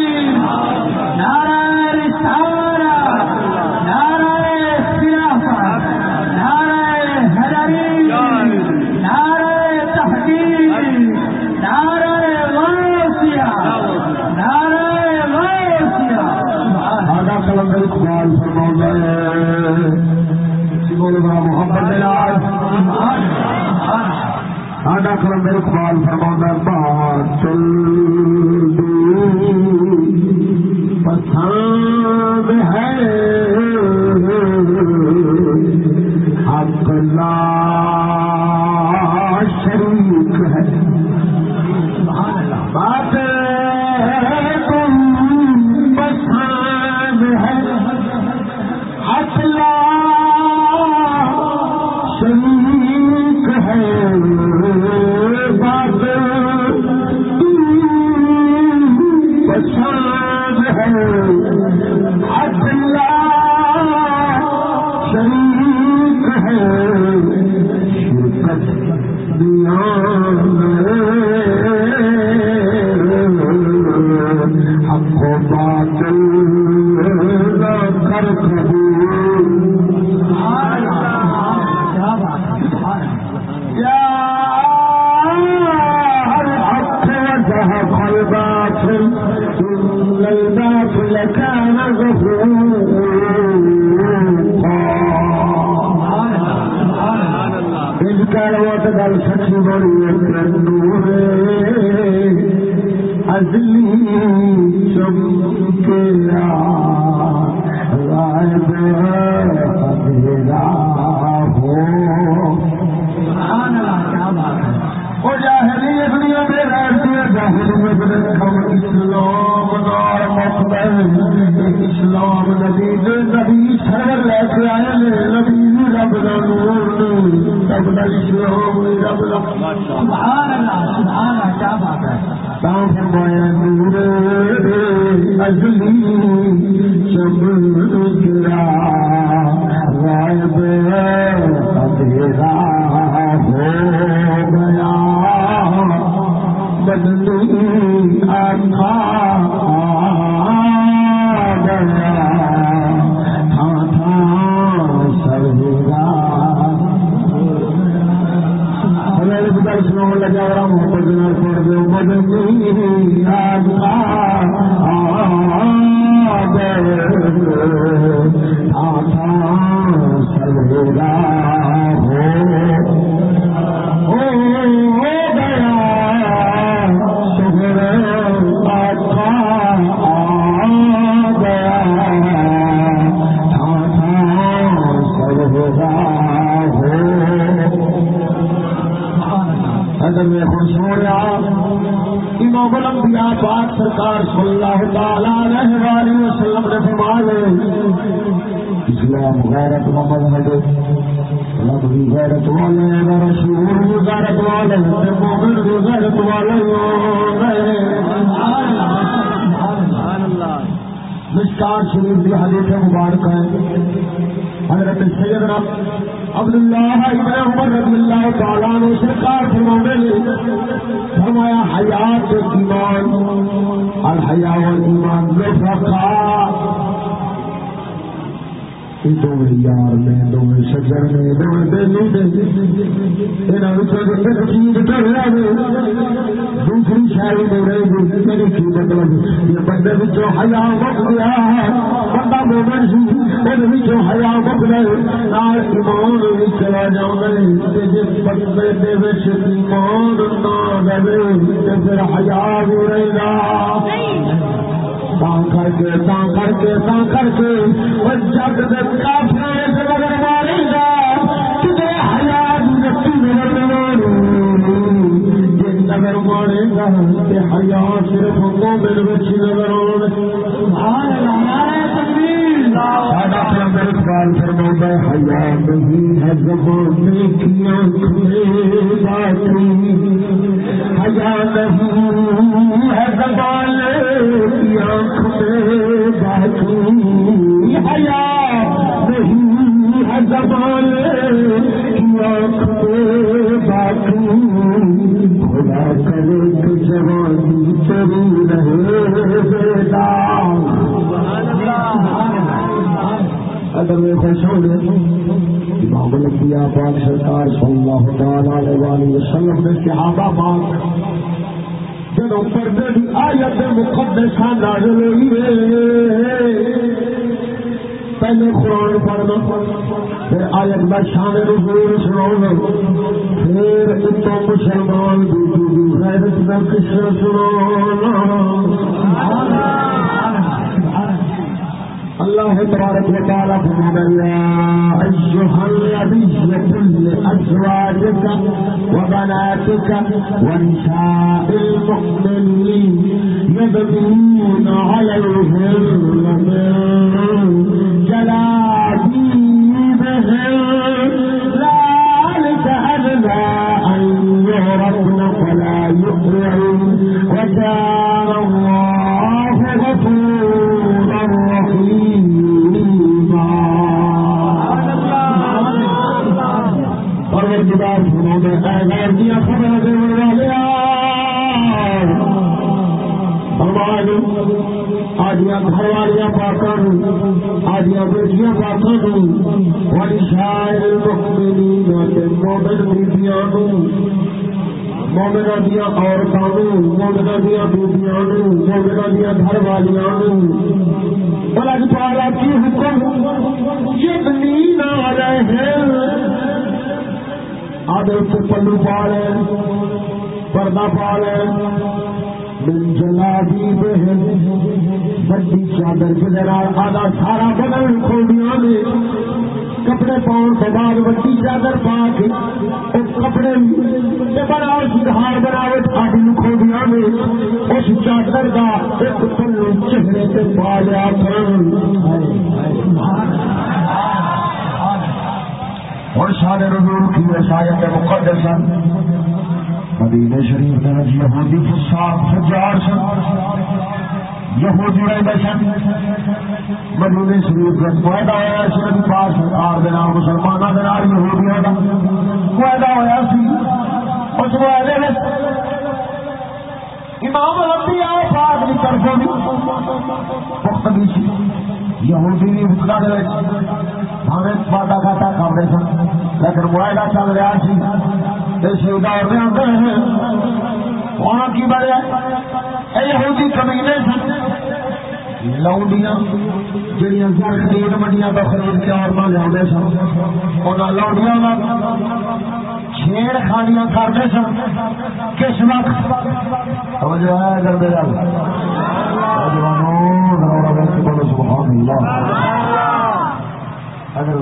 آخر میرے اقبال فرما بات چل پسند اسلام غیرت و مذہب رب بھی غیرت والے رسول بھی غیرت والے ہیں مومن بھی غیرت والے مشکار شریف کی حدیث مبارک ہے. حضرت سیدنا عبداللہ ابن عمر رضی اللہ تعالیٰ نے سرکار فرمانے نے فرمایا، حیات ایمان. الحیا ایمان لفقا دو یار نے دو سجر نے دو دلی نے یہاں ایک چیز کر رہے دوسری شاعری میں رہے گی میری کی مطلب یہ بندے بچوں حیا مک گیا بندہ مومن سی یہ حیا مک گئے نال ایمان بھی چلا جاؤں جی بندے دے وچ ایمان نہ رہے پھر حیا بھی رہے گا کر کے تا کر کے تا کر کے۔ وہ جگ دے کافرے سے نظر مارے گا کدے حیات نتی نظر نظر مارے گا، تے حیا صرف مومن وچ نظر آنے سبحان اللہ نعرہ تکبیر۔ ساڈا پیغمبر اقبال فرماتا ہے، حیا نہیں ہے زبان میں کی آنکھ میں باقی حیا نہیں ہے زبان پاک سرکار صلی اللہ تعالی علیہ وسلم نے صحابہ پاک جب پردے کی آیت مقدسہ نازل ہوئی پہلے قرآن پڑھنا، پھر آیت کا شان رسول سنا پھر اتو مسلمان دوسری غیرت کا قصہ سنا الله تبارك وتعالى فرمى يا أيها النبي قل لأزواجك وبناتك ونساء المؤمنين يبدون عليهن من جلال آجیا گھر والیاں پاکوں آجیا بیٹیاں پاکوں والی شاعر مکملی مومن بیبیاں مومنا دیا عورتوں مومنا دیا بیبیاں مومنا دیا گھر والیاں بلک پالا کی حکم؟ یہ نیند آ رہے ہیں۔ آدھے پلو پا لے پردہ پا لیں لے من جلابی بہن بڑی چادر کے ذرا آدھا سارا بدل کھوڑیاں نے کپڑے پاؤن کے بعد وڈی چادر پا کے کپڑے بڑا سدھار بناوے ساڈی کھوبیاں نے اس چادر کا ایک پلو چہرے سے پا لیا اور سارے رضور کی رسایا وسائل مقدس مدینے شریف میں یہودی فساد سجار سن۔ یہودی رہتے سن۔ مدینے شریف کا فائدہ ہوا سن پاس سرکار کے نام مسلمانوں کے نام یہودیوں کا فائدہ ہوا سی۔ اس معاہدے میں امام ربی آئے پاک کی طرف پختگی سی۔ یہودی بھی حکم دے ہمیں وعدہ گھاٹا کر رہے سن۔ لیکن معاہدہ چل رہا سی۔ اس دور میں ہیں وہاں کی بڑے یہودی کمینے سن۔ لوڈیاں جہیا خرید منڈیاں تو خرید کے اور لیا سن۔ ان لوڈیاں چھیڑ خانیاں کرتے سن۔ کس وقت؟ جو ہے اگر میرا اگر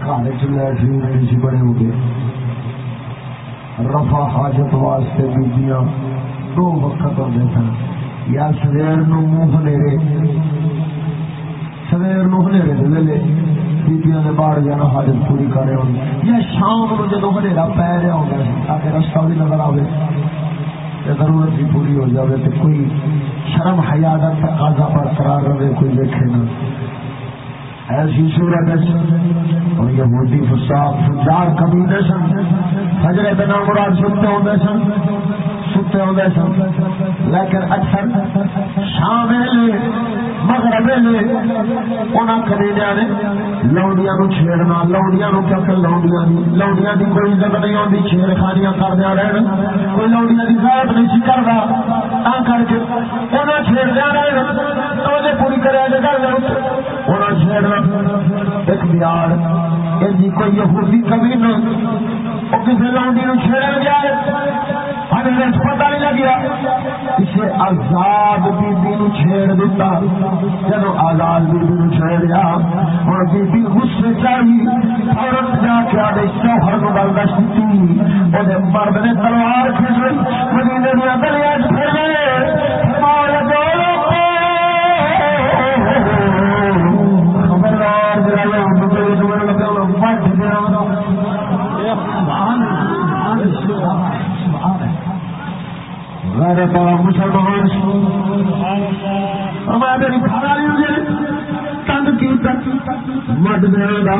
کھانے چلے بڑے ہو گئے رفا حاجت واسطے بیبیاں دو وقت ہوتے سن۔ یا سویر نو منہ نیرے۔ سویر نو ہنیرے ویلے بیبیاں نے باہر جانا حاجت پوری کر رہے ہوں۔ یا شام کو جدو ہنیرا پی رہا ہوگا تاکہ رستہ بھی نظر آئے ضرورت بھی پوری ہو جائے تو کوئی شرم حیادت تقاضا پر قرار رہے، کوئی دیکھے نہ۔ ایسی صورت اور یہ موٹی فساق فجار کبھی نہ سن۔ حجرے بنا مراد سنتے ہوتے سن۔ ستے ہوتے سن۔ لیکن اکثر شام مغرب انہوں کبیلیا نے لوڈیا نو چھیڑنا لوڈیا نو کیونکہ لوڈیا لوڈیا کی کوئی عزت نہیں آتی چھیڑ خانیاں کردیا رہن۔ کوئی لوڈیا کی ذات نہیں سی کرتا کر کے انہیں چھیڑدیا رہے پوری کرے گل ایک بیار کوئی یہودی کبھی نہ۔ وہ کسی لوڈی نو چھیڑا جائے ہمیں پتا نہیں لگیا اسے آزاد بی بی نو چھیڑ دیتا۔ جب آزاد نو چھیڑیا اور غصے عورت جا کے آدھے شوہر کو وہ مرد نے تلوار مدینے دیا گلیاں پھر گئے۔ غیر بڑا مسلمان ہمارے میری گھر والی تنگ کی دیا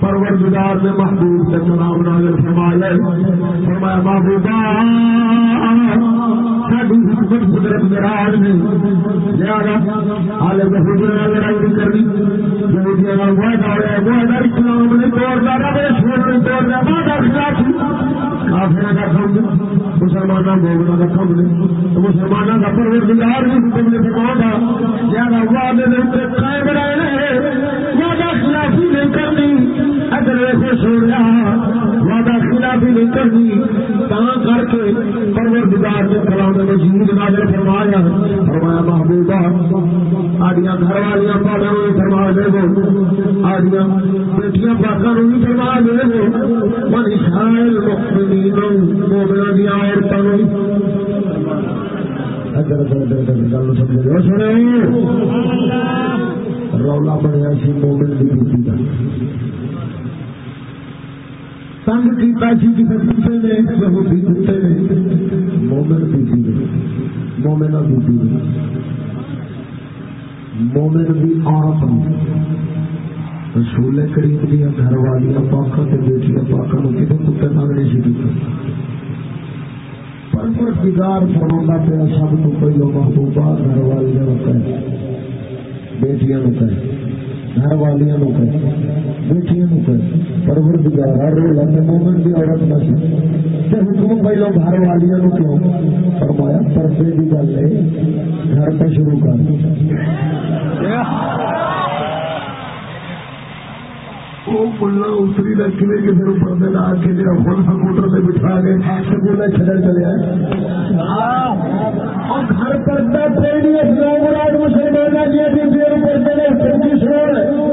پروردگار نے محبوب سے چناؤ نازل فرمایا فرمایا حکمت قدرت میراج نے زیادہ حال بہت لڑائی نہیں کرنی۔ جو وعدہ ہوا وعدہ اسلام نے توڑ دیا رب نے توڑ دیا وعدہ خلاف کافر کا کم مسلمانوں مومنا کا کم تو مسلمانوں کا پروردگار بھی حکم نے تھا زیادہ وعدے قائم رہے وعدہ خلافی نہیں کرنی اگر ایسے سوڑیا وعدہ خلافی نہیں کرنی تا کر کے پرور دگار نے کلام مجید نازل فرمایا۔ فرمایا، محبوبہ آڈیاں گھر والیاں پاڑا فرما دے وہ آڈیاں بیٹیاں پاکا بھی فرما دے وہ من شائل مقبلین مومنہ دیا عورتوں رولا بنیا سی مومن کی بیٹی کا تنگ کیتا کسی کتے نے یہودی کتے نے مومن بیٹی نے نے مومن بھی رسول کریم دیا گھر والیاں پاکا تے بیٹیاں پاکا نو کتنے کتے تنگ نہیں سی پر پرگار فرما پیا، سب تو پہلو محبوبہ گھر والیاں بیٹیاں کہ گھر والوں کہ بیٹیاں کہ پرور دگار ہر روز مومن کی عورت نہ سی حکم پہلو گھر والوں کیوں؟ فرمایا، پردے کی گل ہے، گھر پہ شروع کر۔ وہ ملا اتری رکھ لے کے پھر پردے لا کے جا فل سکوٹر سے بٹھا کے سکول چڑھ چلے اور گھر پردہ پہلی مراد مسلمان کی پردے نے سمجھی سنو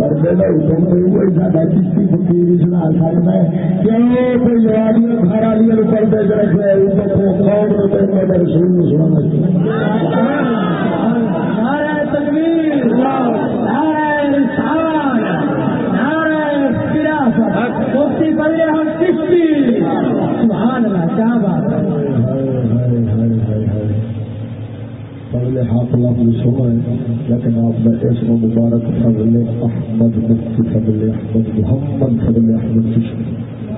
بندے کا حکم کوئی ہوئی سا چشتی فکیر سنا سکتا ہے کہ کوئی جوابی گھر والی پردے چ رکھے کون رسول سنا حق لفظ سنا ہے لیکن آپ نے اس کو مبارک فضل احمد مفتی فضل احمد محمد فضل احمد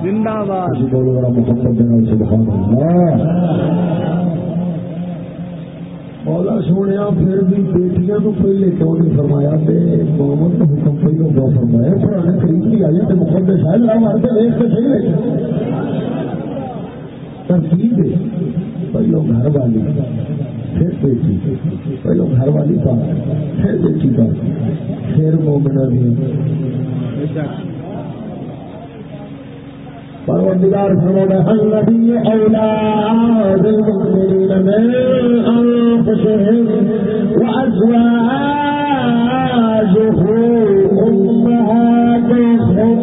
زندہ باد بولو محمد سبحان اللہ۔ مولا سونے پھر بھی بیٹیاں تو پہلے کیوں نہیں فرمایا؟ محمد کا حکم پہلو کیا فرمایا۔ پرانے قریب بھی آئی تو مقدس شاید مار کے دیکھ کے صحیح ترتیب پہلو گھر والی۔ پھر بیٹی۔ پہلو گھر والی بات پھر بیٹی بات پھر مومنا بھی پروردگار فرماتا ہے الذي اولاد المؤمنين من انفسهم وازواجه امهاتهم.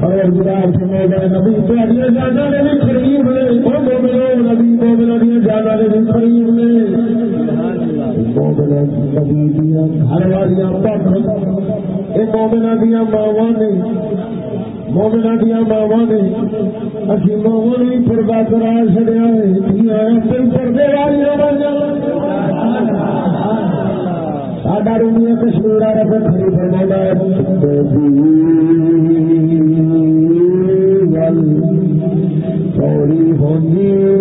پروردگار فرماتا ہے، نبی تو اگلے جانا نے بھی قریب نے وہ مومنوں نبی مومنوں دی جانا نے بھی قریب نے مومنوں نبی دیاں گھر والیاں پاک اے مومنوں دیاں ماواں نے مومنا دیا ماوا نے اچھی ماوا نے پردہ کرا چڑیا پردے والی ساڈا کشمیر والا رہا کھڑی فرما ہونی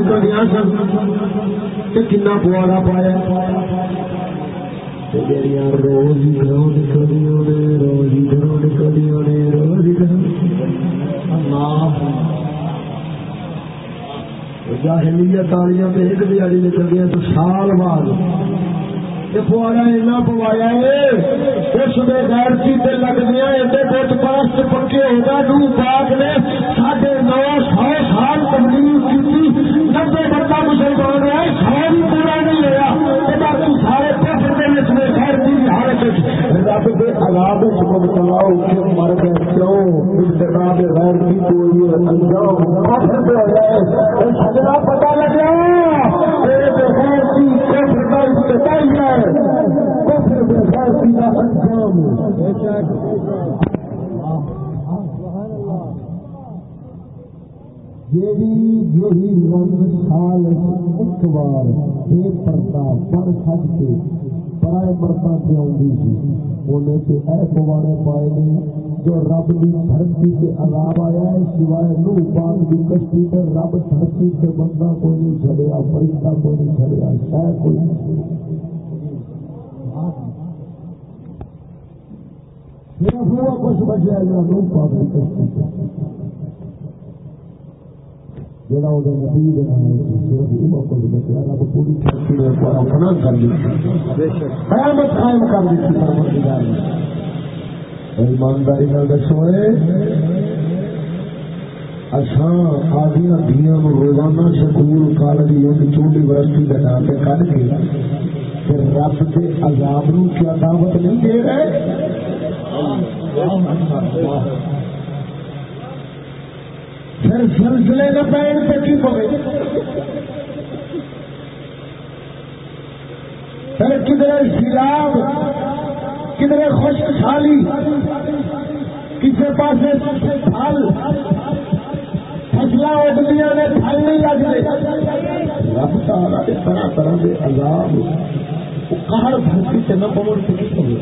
سال بعد نکلدیا سن کنا پوارا پایا جڑیاں روز گھروں نکلدیاں نے روز گھروں نکلدیاں نے روز ہی گھروں جاہلیت والیاں تے ایک دیہڑی نکل تو سال بعد پوایا اس میں گیرتی لگ گیا ایڈے بت پاس پکے ہوگا ڈو پاک نے ساڑھے نو سو سال تبدیل کی نبے بندہ مسلمان ہے سو بھی پورا نہیں ہوا باقی سارے پتر کے اس میں گیرتی کی حالت رب کے عذاب مبتلا کیوں انجام ہو جائے پتا لگا۔ ایک بار بے پرتا آئی سی انہیں سے اے پوانے پائے نے جو رب کی دھرتی سے عذاب آیا ہے، سوائے نو پاک کی کشتی پر رب دھرتی سے بندہ کوئی نہیں چڑیا فرشتہ کوئی نہیں چڑیا شہ کوئی نہیں صرف وہ کچھ بچا جا نو پاک کی کشتی سے جڑا وہ نبی صرف وہ کچھ بچا رب پوری نے اپنا کر دی قیامت قائم کر دی پروردگار نے۔ ایمانداری دسو اسان آدیا دیا روزانہ سکول، کالج چوٹی یونیورسٹی بنا کے کر کے رب کے عذاب نو کیا دعوت نہیں دے رہے؟ پھر سلسلے کا پین پہ کی پڑے پھر کدھر سیلاب کدھر خشک سالی کسی پاس پھل فصل اگلیا نے پھل نہیں لگتے۔ رب تعالیٰ طرح طرح کے عذاب کہڑ دھرتی سے نہ پہنچ کے کس ہوئے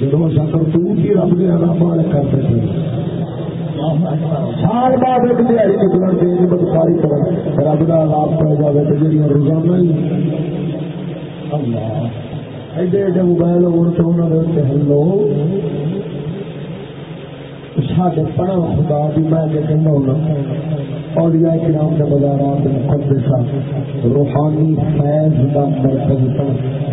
جب ایسا کر تو رب کے عذاب والے کر سکتے سال بعد ایک دیہی نکلن کے بدکاری کرن رب کا عذاب پہ جائے تو جی روزانہ ہی ایڈے ایڈے موبائل ہونے تو انہوں نے ہلو، ساڈے پڑھا خدا بھی میں کہنا ہونا اولیاء کرام کے بازارات مقدسہ روحانی فیض کا مرکز پڑھ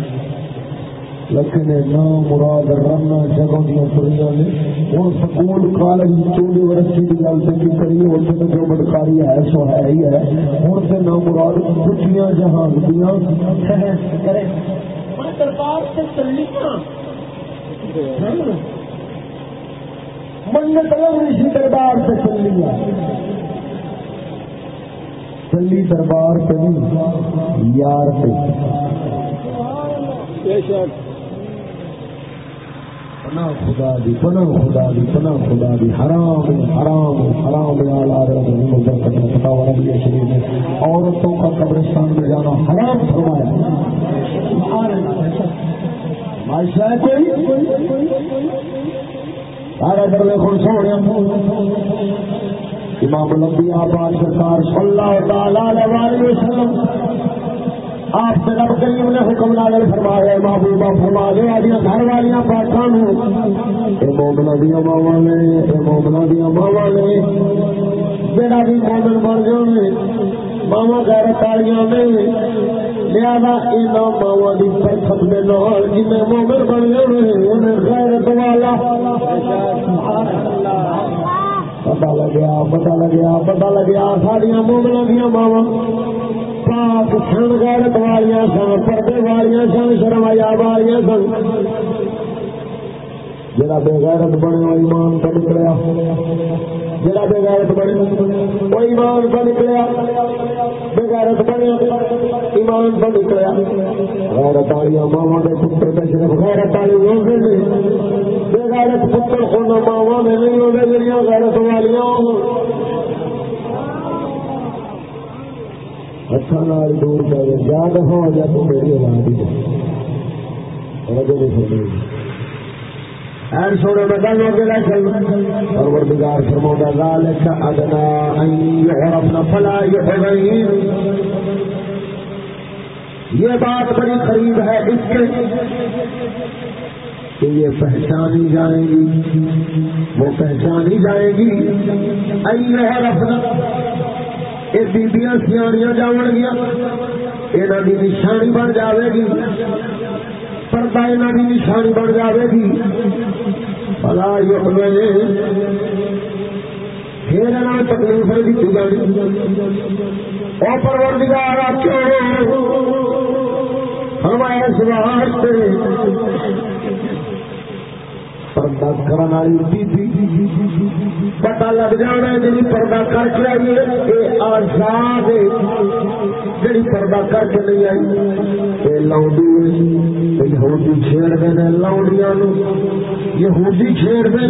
لیکن نہ مراد رنا جگہ دیا پڑھیا نے ہوں سکول کالج یونیورسٹی کی گل سے کریے اتنے تو جو بدکاری ہے سو ہے ہی ہے۔ ہوں سے نہ مراد کچھ جہاز دیا دربار سے چلی منت اسی دربار سے چلی چلی دربار پہ نہیں یار پہ پنا خدا دی پنا خدا دی پنا خدا دی، حرام حرام حرام آ رہے پتا ہوا بھی شریف نے عورتوں کا قبرستان میں جانا حرام فرمایا۔ معاشرہ کوئی؟ سارا درد خوش ہو رہے امام لمبی آباد سرکار صلی اللہ تعالی علیہ وسلم آپ سے رب کریم نے حکم نازل فرمایا محبوبہ فرما دے آدیا گھر والیاں پاٹھا مومنا دیا ماوا نے مومنا دیا ماوا نے۔ جڑا بھی مومن بن جانے ماوا غیرت والیاں نے، لہذا اینا ماوا دی برکت دے نال جن مومن بن جانے انہیں غیرت والا پتا لگیا پتا لگیا پتا لگیا ساڑیاں مومنا دیا ماوا پاک سن غیرت والیاں سن، پردے والیاں سن شرمایا والیاں سن۔ جڑا بے غیرت بنے وہ ایمان تو نکلیا۔ جڑا بے غیرت بنے وہ ایمان تو نکلیا۔ بے غیرت بنے ایمان تو نکلیا۔ غیرت والیاں ماوا کے پتر کے صرف غیرت والی ہوتے نے بے غیرت پتر ہونا ماوا میں نہیں ہوتے جڑیاں غیرت والیاں اچھا نال دور کر یاد ہو جا تو میری اولاد ہی این ہو گیا فرمودا ذالک ادنا ان فلا یہ بات بڑی قریب ہے اس کے کہ یہ پہچانی جائے گی، وہ پہچانی جائے گی۔ رفنا یہ بیبیاں سیاڑیاں جان گیا یہاں کی نشانی بن جاوے گی پردہ یہاں کی نشانی بن جاوے گی بلا یہ پھر یہاں تکلیف نہیں دیتی جانی اور پروردگار آپ کیوں ہمارے اس واسطے پردہ کرنے والی پتا لگ جانا جی پردہ کر کے آئی یہ آزاد جی پردہ کر کے نہیں آئی یہ لاؤڈی یہودی چھیڑ دے لاؤڈیا یہودی چھیڑ دے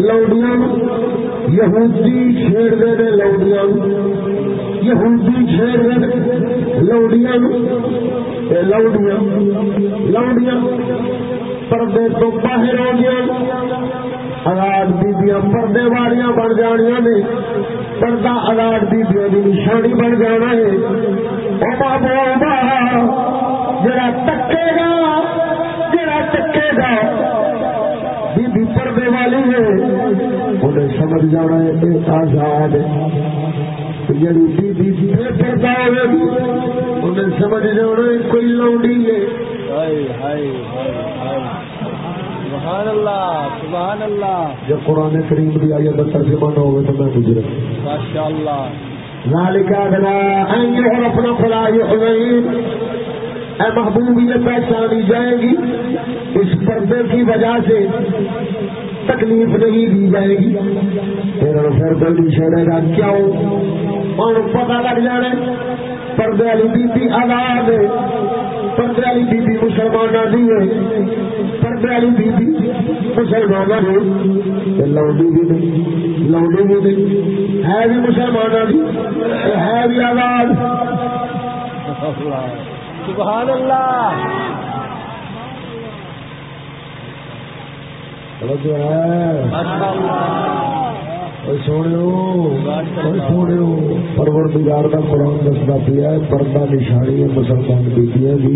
لاؤڈیا یہودی چھیڑ دے لاؤڈیا یہودی چھیڑ دے لاؤڈیا لاؤڈیا لاؤڈیا پردے تو باہر ہو گیا۔ آزاد بیبیاں پردے والیاں بن جانیا نے۔ پردہ آزاد بیبیاں کی نشانی بن جانا ہے۔ جڑا تکے گا جڑا تکے گا بیبی پردے والی ہے۔ انہیں سمجھ جانا ہے کہ آزاد جڑی یعنی بیبی پردہ ہوگی انہیں سمجھ جانا ہے کوئی لوڈی ہے۔ سبحان اللہ سبحان اللہ۔ جب قرآن کریم کی ترجمہ نہ ہوئے تو میں گزرے ماشاء اللہ ذالک ادنا ان يعرفنا فلا يحزن اے محبوب یہ پہچانی جائے گی۔ اس پردے کی وجہ سے تکلیف نہیں دی جائے گی۔ پھر پھر کوئی چھڑے گا کیوں اور پتہ لگ جانے پردے والی بی بی آزاد پردے والی بی بی مسلمان دی ہے۔ پردے والی بی بی مسلمان ہے لوڈی بھی نہیں لوڈی بھی نہیں۔ ہے بھی مسلمان دی ہے بھی آزاد۔ سبحان اللہ۔ جو ہے۔ سونے پرور کا قرآن دستا پیا پردہ نشانی مسلمان بیٹیاں بھی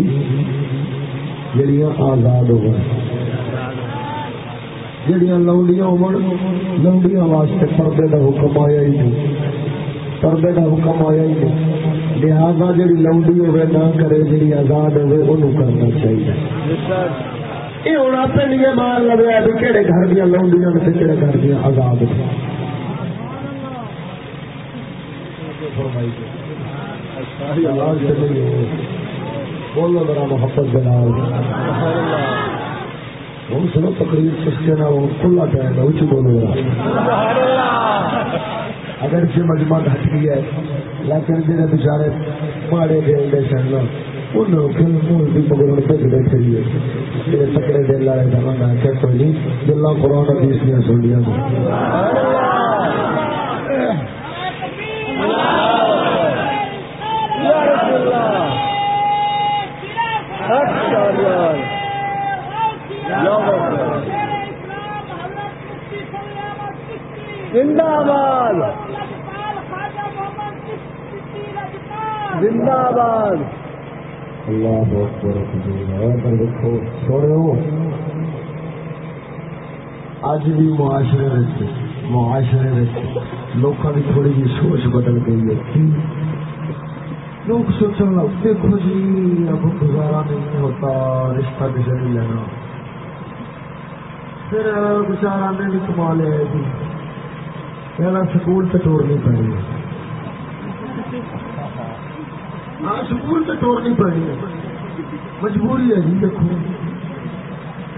جڑیاں آزاد ہو جڑیاں لونڈیاں ہو لونڈیاں واسطے پردے کا حکم آیا ہی نہیں پردے کا حکم آیا ہی نہیں لہذا جڑی لونڈی ہوئے نہ کرے جڑی آزاد ہوئے انہوں کرنا چاہیے یہ ہوں آپ لیے مار لگا بھی کہڑے گھر دیا لونڈیاں کہڑے گھر دیا آزاد بولو میرا محبت بلال ہوں سنو تقریر سستے نہ کھلا ٹائم ہے اچھی بولو میرا اگر سے مجمع ہٹ گیا ہے، لیکن جنہیں بچارے ماڑے دل دے سن مگر بھجنے چاہیے تکڑے دل والے کا کیا کوئی نہیں گلا قرآن حدیث دیا سن لیا زندہ باد زندہ باد اللہ بہت دیکھو سوڑو اج بھی معاشرے معاشرے لوگوں کی تھوڑی جی سوچ بدل گئی ہے لوگ سوچنے لگ دیکھو جی اب گزارا نہیں ہوتا، رشتہ کسی نہیں لینا۔ پھر بچارا نے بھی کما لیا جی۔ پہلا سکول سے توڑنی پڑی۔ ہاں سکول سے توڑنی پڑی۔ ہے مجبوری ہے جی دیکھو۔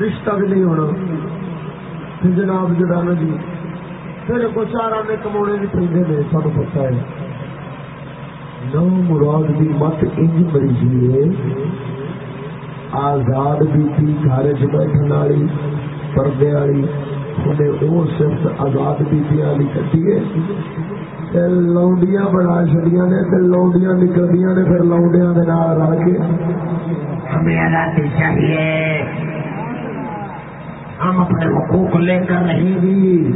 رشتہ بھی نہیں ہونا۔ پھر جناب جڑا نا جی پھر کو چار آنے کما بھی پہنتے نے سب پتا ہے۔ نو مراد کی مت انج مری ہے۔ آزاد بھی تھی گھر چ بیٹھنے والی، پردے والی انہیں وہ صرف آزاد بیبیاں والی کٹی ہے۔ لونڈیاں بنا چڑیا نے لونڈیاں نکلدیا نے، پھر لونڈیا کے نام رل کے۔ ہمیں آزادی چاہیے۔ ہم اپنے حقوق لے کر رہیں گی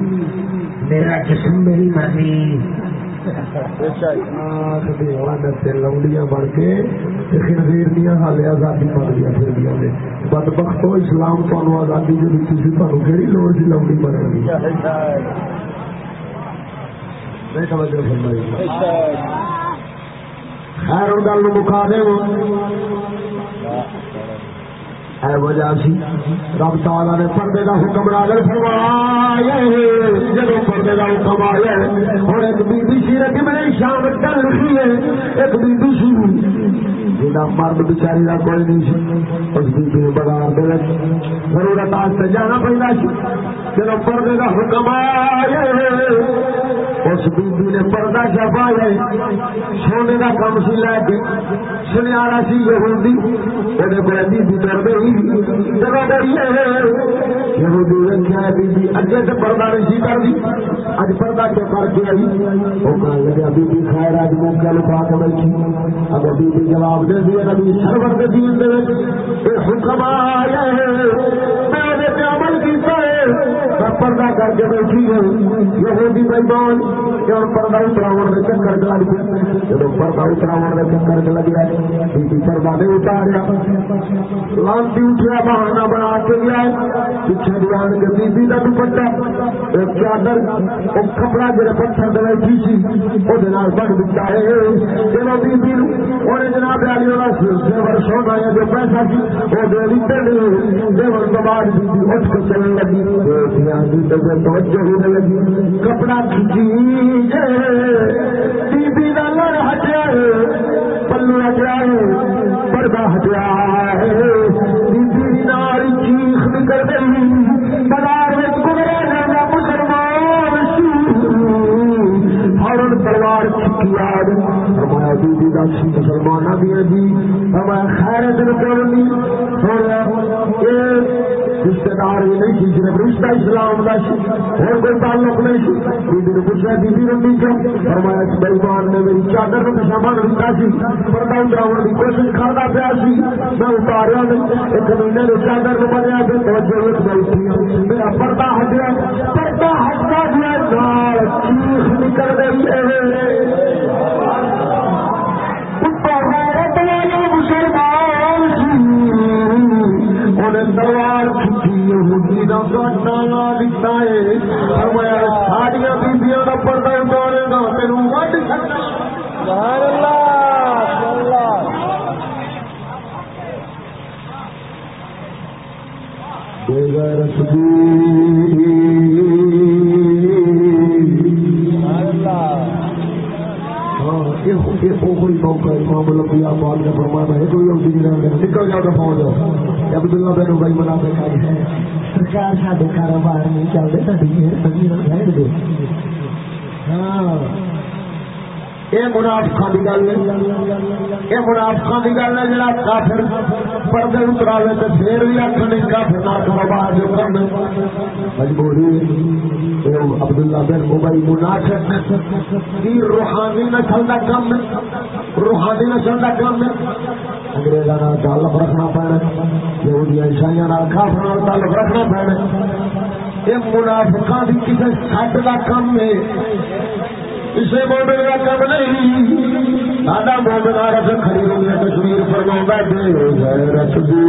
میرا جسم میری مرضی لوڈیاں بن کے خنزیر دیا حالے آزادی بن گیا پھر گیا نے بد بخت اسلام تمہیں آزادی جو دیتی سی تمہیں کہڑی لوڑ لوڈی بن گئی نہیں سمجھ فرمائی۔ خیر گل مکا دے ہے وجہ سی۔ رب تعالی نے پردے کا حکم نازل فرمایا جب پردے کا حکم آیا ہوں ایک بی بی سی رکھ میں شام کر رکھی ہے۔ ایک بی بی سی جنا مرد بچاری کا کوئی نہیں سی، اس بی بی بازار دے ضرورت آج جانا پہنا سی۔ جب پردے کا حکم آیا اس بی نے پردہ چھپا ہے سونے کا کم سی لے کے سنیا سی یہودی وہ بی بی ڈر گئی جگہ یہودی رکھا بی اگے سے پردہ نہیں سی کر دی اج پردہ کیوں کر کے آئی۔ وہ کہنے لگا بی خیر، اج موقع لکھا کے بیٹھی۔ اگر بی بی جواب دے دیا نبی سرور کے دین دے حکم آیا ہے۔ میں عمل کیتا ہے۔ پردہ کر کے بیٹھی ہے۔ یہودی بھائی اور پردہ اتراو کے چکر چ لگ گیا؟ جب پردہ اتراو کے چکر چ لگ گیا، بیٹی پردہ نہیں اتاریا۔ لانتی اٹھیا بہانا بنا کے گیا۔ پیچھے دیوان کے بیبی کا دوپٹا ایک چادر وہ کپڑا جڑے پتھر دے بیٹھی سی وہ بڑھ دتا ہے۔ جب بیبی انہیں جناب علی والا دیور سونا ہے، جو پیسہ سی وہ دے دیتے دیور تو بعد بیبی اٹھ کے چلنے لگی۔ توجہ ہونے لگی کپڑا جی۔ بی بی کا لڑ ہٹیا پلو ہٹیا پردہ ہٹیا بی نال چیخ نکل گئی بازار میں گزرا جانا مسلمان فورن تلوار چھکی آ ہمارا کا دیا جی۔ ہمارا خیر دل کرنی رشتے دار بھی نہیں سی صرف رشتہ اسلام کا سی اور کوئی تعلق نہیں سی بیبی نے پوچھا بیبی رنگی کیوں؟ فرمایا کہ بےمان نے میری چادر میں سامان رکھا سی۔ پردہ اتراؤ کی کوشش کرتا پیا سی۔ میں اتاریا نہیں، ایک مہینے نے چادر میں بنیا پھر توجہ ایک بیٹھی جی، میرا پردہ ہٹیا۔ پردہ ہٹتا گیا نال چیخ نکل گئی۔ تلوار کھچی دتا ہے ساریا بیبیاں کا پردہ اتارے گا تین وڈ بے غیرت موقع امام الانبیاء پاک نے فرمایا ہے کوئی نکل جاؤ تو پہنچ جاؤ عبداللہ بن بھائی منا کے ہے۔ سرکار سارے کاروبار نہیں چلتے ساری دے ہاں۔ یہ منافقہ کی گل یہ منافقہ کی گل ہے جڑا کافر پردے اتراوے تو پھر بھی نہیں کافر نہ مجبوری عبداللہ بن ابئی منافق کی روحانی نسل کا کم، روحانی نسل کا کم۔ انگریزوں تعلق رکھنا پینا یہودی عیسائی کافر تعلق رکھنا پینا یہ منافقہ کسی سٹ کا کم ہے۔ اسے مومن کا کم نہیں۔ ساڈا مومن عرب کھڑی ہوئی کشمیر فرما دے غیرت دی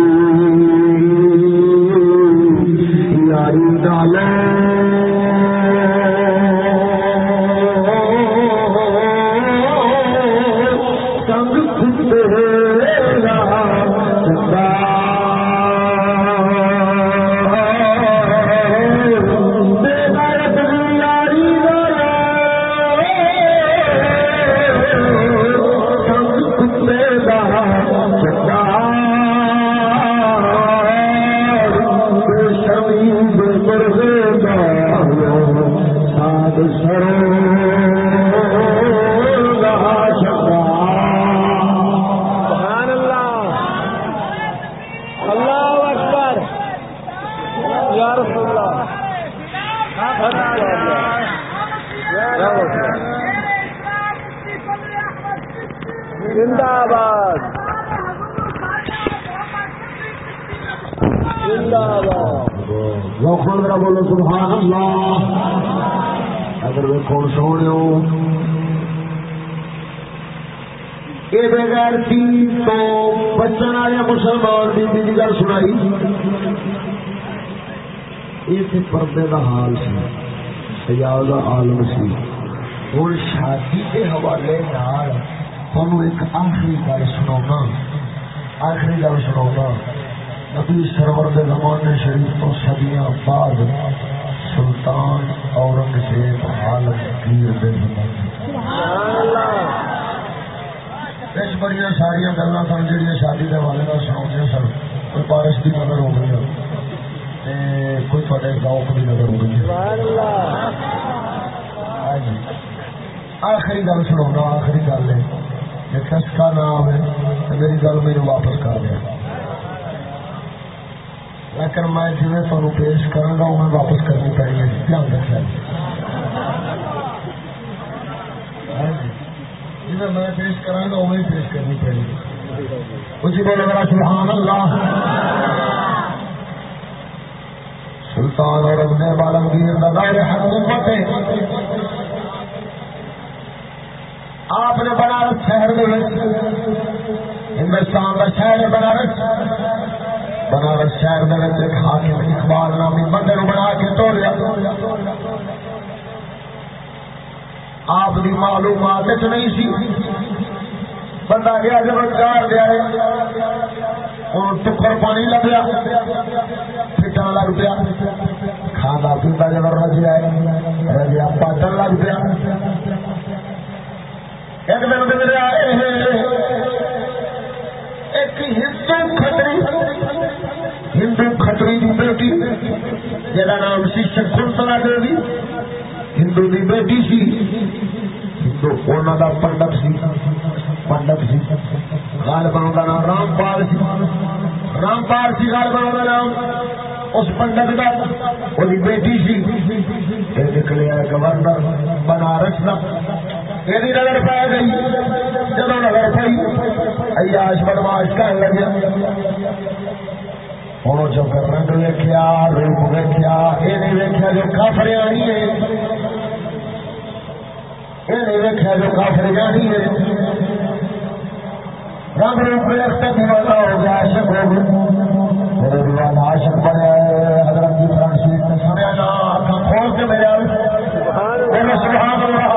یاری ڈالے والے مسلمان بی بی کی گل سنائی؟ یہ پردے کا حال سی سیال کا عالم سی۔ ہوں شادی کے حوالے تمہیں ایک آخری گل سنا آخری گل سنا نبی سرور کے زمانے شریف تو سدیاں بعد سلطان اورنگزیب عالم گیر دے بڑی ساری گلا سن جہاں شادی کے حوالے کا سنا سن کوئی بارش کی نظر ہو گئی کوئی تھوڑے ذوق کی نظر ہو گئی آخری گل سنا آخری گل ہے کہ چسکا نہ آئے تو میری گل میرے واپس کر دیا لیکن میں جی تمہیں پیش کروں گا میں واپس کرنی پڑی ہے دھیان رکھا ہاں جی۔ جی میں پیش کروں گا وہ پیش کرنی پڑے گی۔ اسی بولے میرا سبحان اللہ۔ سلطان اور اپنے بالمگیر نظار حکومت آپ نے بنارس شہر میں ہندوستان کا شہر بنارس۔ بنارس شہر میں ایک حاکم اقبال نامی مندر بنا کے توڑیا آپ کی معلومات نہیں سی۔ بندہ گیا جب چار گیا ٹکر پانی لگیا پھٹن لگ پیا۔ کھانا پیتا جب رجیا رجیا پاٹن لگ پیا۔ ایک دن گزرا ایک ہندو کھتری۔ ہندو کھتری کی بیٹی جہاں نام سی شکنتلا دیوی۔ ہندو کی بیٹی سی۔ ہندو انہوں کا پنڈت سی۔ پنڈت سی۔ گل بناؤ کا نام رامپال سی۔ رامپال سی گل بناؤ کا نام۔ اس پنڈت کا وہ بیٹی سی۔ نکلیا گورنر بنارس کا یہ نظر پی گئی۔ جب نظر پی ایاش بدماش کر لگیا۔ ہوں جو رنگ ویکیا روپ ویکیا یہ نہیں ویکیا جو کافر آنی ہے۔ یہ نہیں جو کافر جانی ہے رب روپ رکھتے دیوانا ہو گیا عاشق ہو گیا میرے دیوانا عاشق بنے حضرت کی فرنٹ سیٹ میں سنیا نا آنکھاں کھول کے میرے میرے سبحان اللہ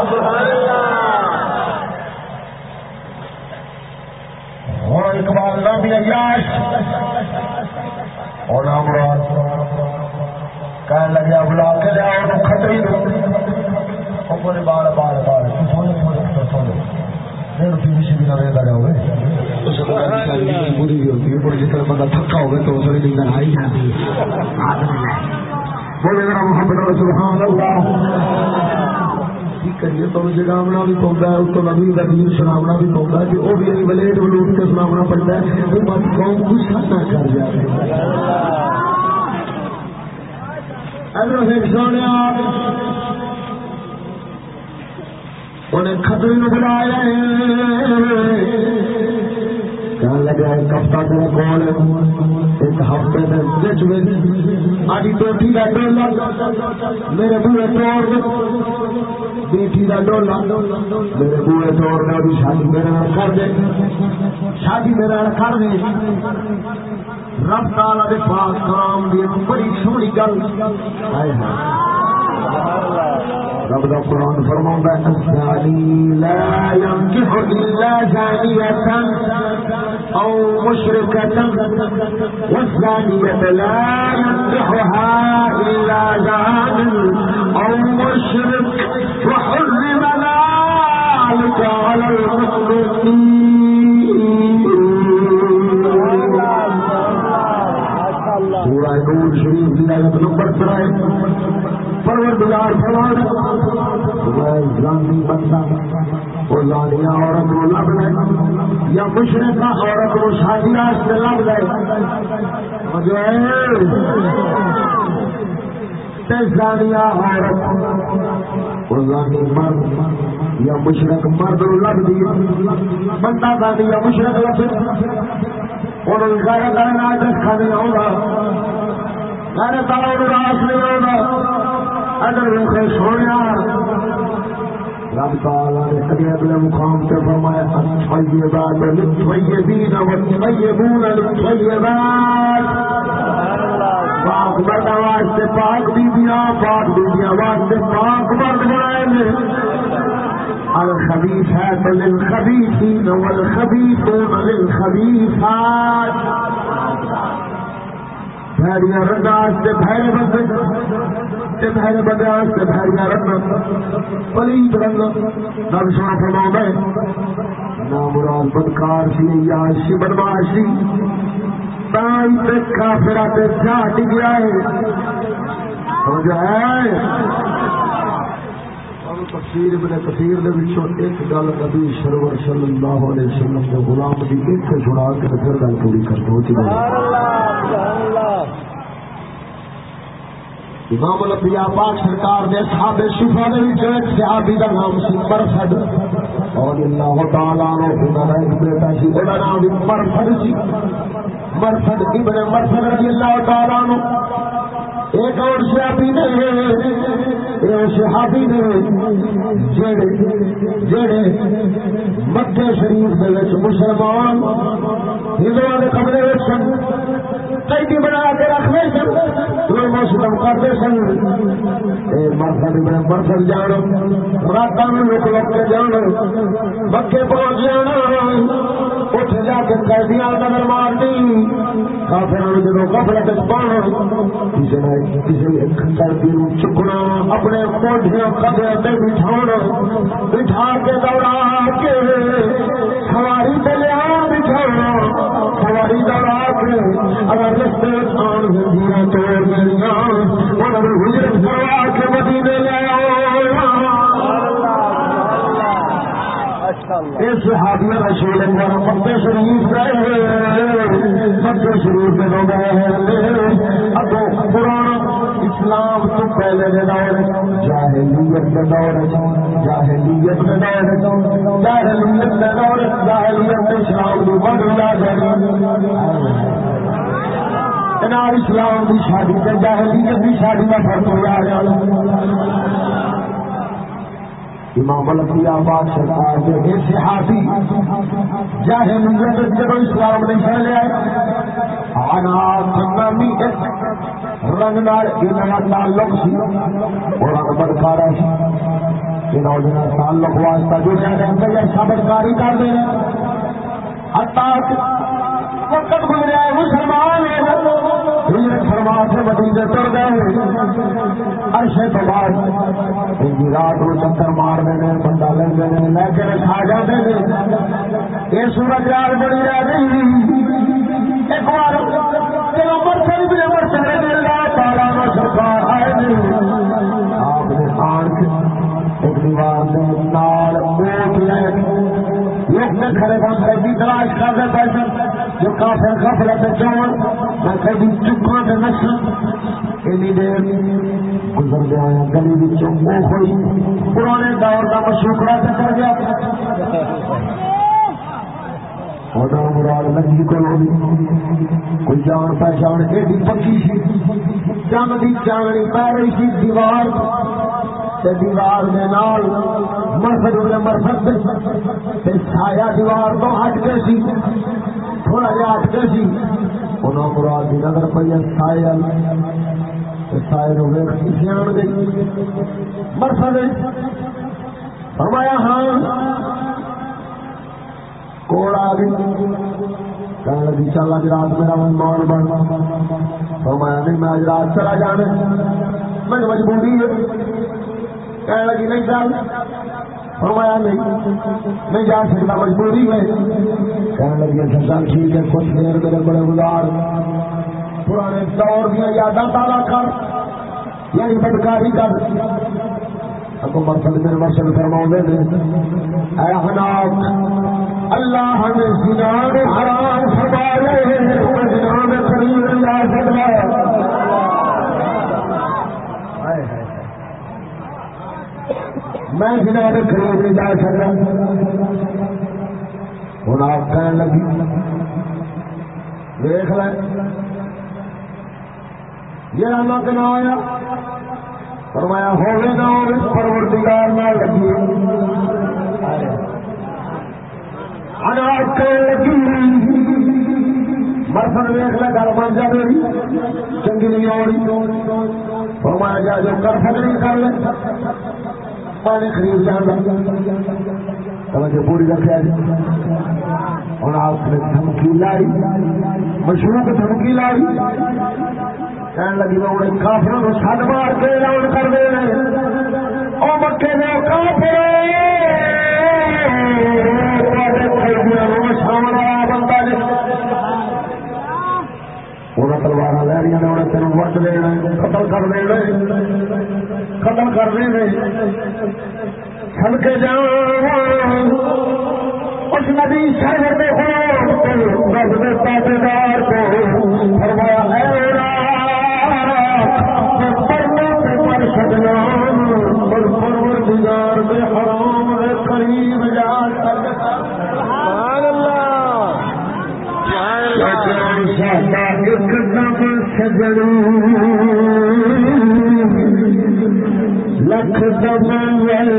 اور اقبال نام بھی عیاش اور نام مراد کہنے لگے بلا کے لیا اور کھتری دو بار بار بار بار سونے سونے سونے پھر ٹی وی سی بھی نہ رہتا جاؤ پوری بھی ہوتی ہے جس طرح بندہ تھکا ہوگا تو اسے آئی جاتی ہے۔ بولے میرا محمد سبحان اللہ۔ کریے تو جگامنا بھی پہنتا ہے، اس کو نبی نبی سناونا بھی پہنتا ہے کہ وہ بھی بلیٹ بلوٹ کے سناونا پڑتا ہے، وہ بس قوم غصہ نہ کر جائے۔ سونے انہیں خطرے بلایا کہنے لگا ایک ہفتہ تیرے کول ایک ہفتے میں بچ میں آدھی کا ڈولا۔ میرے بوے توڑ کا ڈولا۔ میرے بوے بھی شادی میرے کر دے۔ شادی میرے کر دے۔ رب تعالی دے دی بڑی سونی گل۔ ہائے ہائے۔ رب دا قرآن فرما الزاني لا ينكح إلا زانية أو مشركة والزانية لا ينكحها إلا زان أو مشرك وحرم ذلك على المؤمنين سورة نور شريف لآية نمبر 3 پروردگار بندہ وہ عورت کو لب لے، یا مشرق کا عورت کو شادی سے لب لے۔ عورت، وہ مرد یا مشرق مرد لب دی۔ بندہ دادی یا مشرق لب انہوں نے گھر کرنا دکھا نہیں ہوگا گھر تارا راس نہیں ہوگا اگر وہ سویا رب تعالی نے اگلے اگلے مقام سے فرمایا اچھا والطيبات للطيبين والطيبون پاک مرد واسطے پاک بیبیاں پاک بیبیاں واسطے پاک مرد بنائے نے الخبيثات للخبيثين والخبيثون للخبيثات بھیڑیاں رنگا سے بھیڑے بندے۔ سے بھیڑے بندے سے بھیڑیاں رنگ پلیت رنگ نب سونا فرما میں، نامراد بدکار سی عیاشی بدماشی تائی تے کافرہ تے چاٹ گیا ہے۔ ہو جائے تفسیر ابن کثیر دے وچوں ایک گل نبی سرور صلی اللہ علیہ وسلم دے غلام دی ایک چھڑا کے پھر گل پوری کر دو جی۔ چ امام الانبیاء پاک سرکار دے صحابہ شفا دے وچ ایک صحابی دا نام سی مرفد اور اللہ تعالی عنہ انہاں دا ایک بیٹا سی او دا نام مرفد سی۔ مرفد ابن مرفد رضی اللہ تعالی عنہ۔ ایک اور صحابی نے صحابی نے جڑے جڑے مکے شریف دے وچ مسلمان، ہندوؤں کے و کرتے سن مرسد مرسد جان رات میں جان، مکے پہنچ اٹھ جا کے قیدیاں نظر مار دی۔ کافر جدو کپڑے پانا کسی چکنا، اپنے موڈیاں قدرے پہ بٹھا بٹھا کے دوڑا کے، سواری پہ لیا بٹھا سواری دوڑا کے، اگر رستے آن زنجیریں توڑ اس حادیہ رسول اللہ مکے شریف گئے مکے شریف میں لوگ آئے ہیں۔ ابو قرآن اسلام تو پہلے کے دور، جاہلیت کے دور، جاہلیت کے دور، جاہلیت کے دور، جاہلیت اسلام کی بڑھ جا اسلام کی شادی سے جاہلیت کی شادی میں فرق ہو جائے امام الانبیاء پاک سرکار کے اے صحابی جاہے جاہلیت جب اسلام نہیں پھیلے آنا سنامی ایک رنگ نال انہاں تعلق سی، اور رنگ بدکارا سی۔ انہاں دے تعلق واسطہ جو رہندے ہیں سبکاری کر دے۔ حتا وقت گزرا سے تر گئے۔ عرشے تو بعد رات کو چکر مار دے بندہ لے دے لے کے کھا جاتے ہیں یہ سورج یار بڑی رہ گئی ایک بار چلو بھی سرکار آئے نہیں۔ آپ نے آن کے ایک دیوار نال کوٹ لے۔ لوگ نے کھڑے کھڑے قیدی تلاش کر دے پیسے جو کافر غفلت چون۔ میں قیدی چکا دے نسل اینی دیر گزر گیا گلی بچوں منہ ہوئی پرانے دور کا مشوکڑا سے کر گیا خدا مراد لگی کو کوئی جان پہچان ایڈی پکی سی جنگ کی چاننی پی رہی سی دیوار دیوار کے نال مرسد مرسد سایا دیوار تو ہٹ کے سی تھوڑا جہا ہٹ کے سی انہوں مراد کی نظر پی سائے سائے سیاح گئی مرسد فرمایا ہاں۔ کوڑ آ گئی کہنے لگی، چل اج رات میرا مہمان بن۔ فرمایا، نہیں، میں اج رات چلا جانا۔ میں مجبوری ہے۔ کہنے لگی، نہیں، چل۔ فرمایا نہیں نہیں جا سکتا، مجبوری ہے کہنے لگی اچھا ٹھیک ہے، کچھ دیر میرے بڑے گزار۔ پرانے دور دیا یاداں تالا کر یعنی بدکاری کر۔ اگو مرسل میرے مرسل فرما نے، اے حناک اللہ نے زنا نے حرام فرمایا ہے زنا میں قریب اللہ سکتا۔ میں جنہیں نے خرید نہیں جا سکا۔ ہوں آپ کہنے لگی۔ دیکھ لیں۔ جہاں لگ نہ آیا۔ فرمایا ہوگے نہ ہوگے پروردگار نہ لگی۔ اگر لگی۔ مرسن ویخ لے گل بن جائے میری چنگی نہیں آ رہی۔ فرمایا جا جو کر سکنے کر لے پانی خرید جانا پوری رکھا ہوں آپ نے دھمکی لائی۔ مشروب دھمکی لائی۔ کہنے لگی میں انہیں سد مار کے اعلان کر دے رہے او مکے میں کافر تلوار لہریاں نے انہیں تینوں وٹ دینا قتل کر دینا قتل کر دینا سڑکے جا اس ندی شہر میں ہو دس دے پاسے دار کو لکھ دبل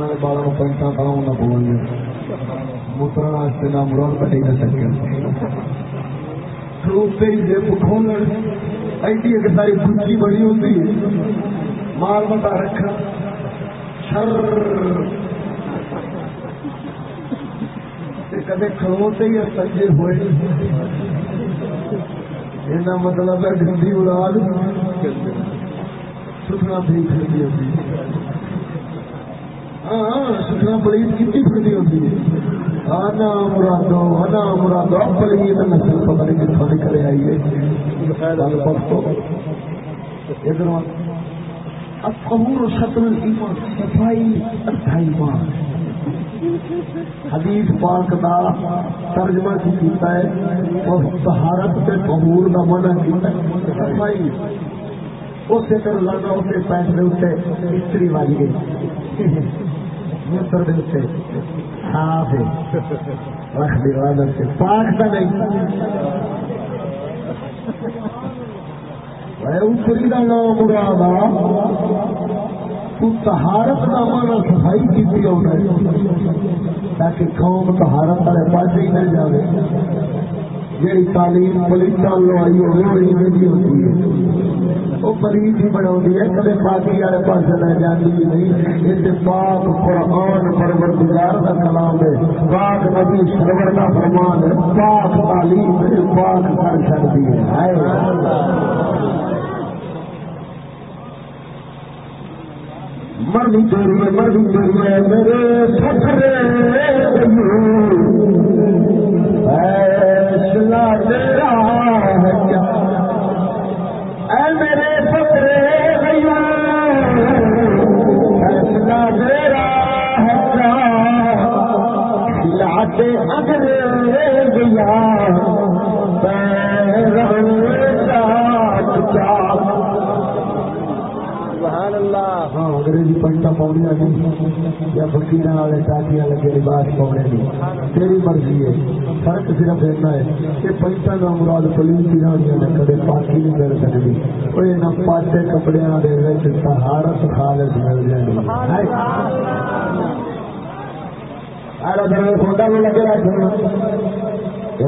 انہوں نے بالوں پینٹا پڑھاؤں نہ بولنے مترن واسطے نہ مراد پٹی نہ سکے کھلوتے ہی جب ایڈی ایک ساری پنچی بڑی ہوتی مال بتا رکھا کدے کھلوتے یا سجے ہوئے یہ مطلب ہے گندی اڑاد سکھنا بھی کھیلتی ہوتی ہاں, ہاں، سکھنا پلیت کتنی ہوتی ہے آنا مرادو آنا مرادو نسل پتہ نہیں آئیے ادھر شطر الایمان، صفائی ایمان۔ حدیث پاک دا ترجمہ کی کیتا ہے، اور طہارت تے طہور دا منع کیتا ہے۔ صفائی۔ اسے کر لانا اسے پینٹ دے اوتے استری والی گئی۔ مصر دے اوتے صاف ہے رکھ دی سے پاک دا نہیں اتری کا نام مرادا تہارت کا مانا صفائی کی تاکہ قوم تہارت والے پاس ہی مل جائے جی تعلیم پولیسا لوائی ہوئی ہوتی ہے وہ پلیس ہی بنا ہے کدے پاکی والے پاس لے جاتی نہیں۔ یہ پاک قرآن پرور گزار کا کلام ہے۔ پاک نبی سرور کا فرمان ہے، پاک تعلیم پاک کر سکتی ہے۔ مرضی تیری ہے مرضی تیری ہے، میرے سکرے فیصلہ تیرا ہے کیا؟ اے میرے پنٹا یا فکیر والے ٹاٹیاں لگے لباس پاؤنے تیری مرضی ہے۔ فرق صرف اتنا ہے کہ پنٹا کا مراد پولیس کی رانی نے کدے پاکی نہیں۔ کر سکتی وہ پاٹے کپڑے سہارت خالص مل جائے فوٹا بھی لگے رہے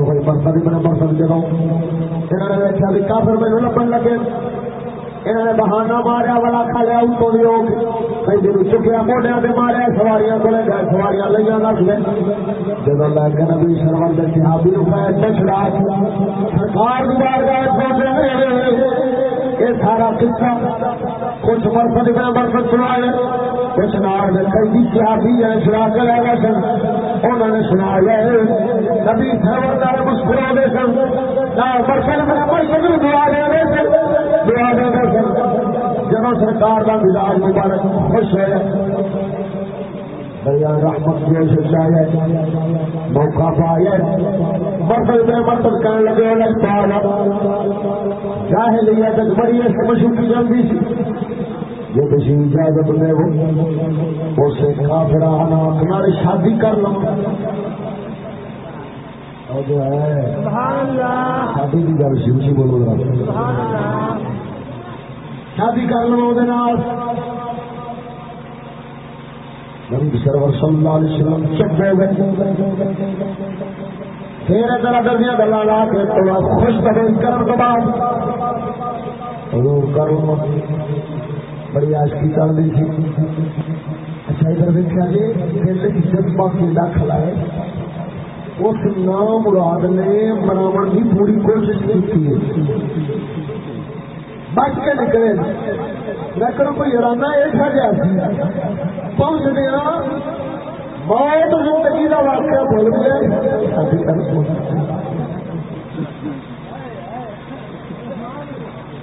کوئی برسا بنا برسا جگہ انہوں نے دیکھا بھی کافر میرے لبن لگے۔ انہوں نے بہانا ماریا والا کھا لیا اتو بھی ہو کئی دن چکیا موڈیا سے ماریا سواریاں کو لے گئے، سواریاں لے رکھ لے جب لے کے نبی سرور کے صحابی روپئے دس لاکھ سرکار بار گئے یہ سارا قصہ۔ کچھ مرسد میں مرسد سنایا کچھ نار کئی صحابی ہیں سنا کے لے گئے سن، انہوں نے سنایا نبی سرور کا مسکرا دے سن مرسد میں مرسد دعا دے سن جب سرکار کا مزاج مبارک خوش ہے دریا رحمت جو سچایا موقع پایا مرتب میں مرتب کہنے لگے لگتا چاہے لیا تک بڑی مشہور کی جلدی سی۔ جو کسی اجازت ہو شادی کر لو۔ جو ہے، شادی کی گل سی بولو شادی کر لو نبی سرور صلی اللہ علیہ وسلم چپ پھر ادھر گلا لا کے تھوڑا خوش کرے کرنے کے بعد۔ کرو بڑی آشکی چل رہی تھی۔ اچھا ادھر دیکھا جی دل کی جذبہ کیلا کھلا ہے اس نام مراد نے مناو کی پوری کوشش کی۔ بچ کے نکلے۔ میں لیکن کوئی ارادہ یہ گیا پہنچ دیا بہت زندگی کا واقعہ بول گیا۔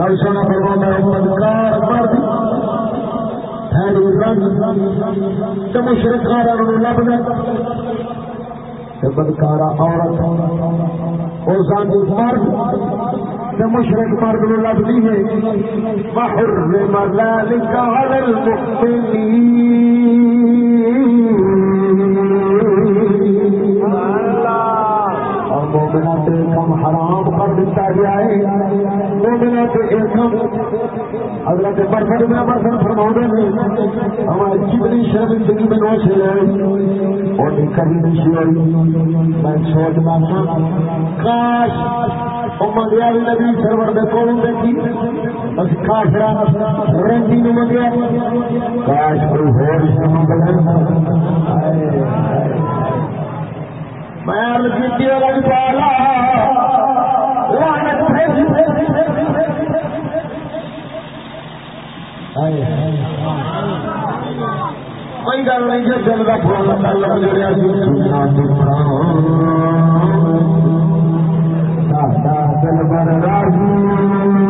اور سنا پروانا زان أو مشرك سونا فرما بدکار مرد مشرقار لب بدکارا عورت اور سانجی مرد تو مشرک مرد رو لبنی ہے۔ وحرم ذلك على المؤمنين۔ مومنا سے ایک میں فرما ہمارے جتنی شرمندگی میں اور کبھی نہیں ہوئی میں سوچنا کاش منگیا نبی سرور دیکھی بس رنگی کاش کوئی ہور میں کوئی گل نہیں جو دل کا فون تعلق جڑیا دل بر راجی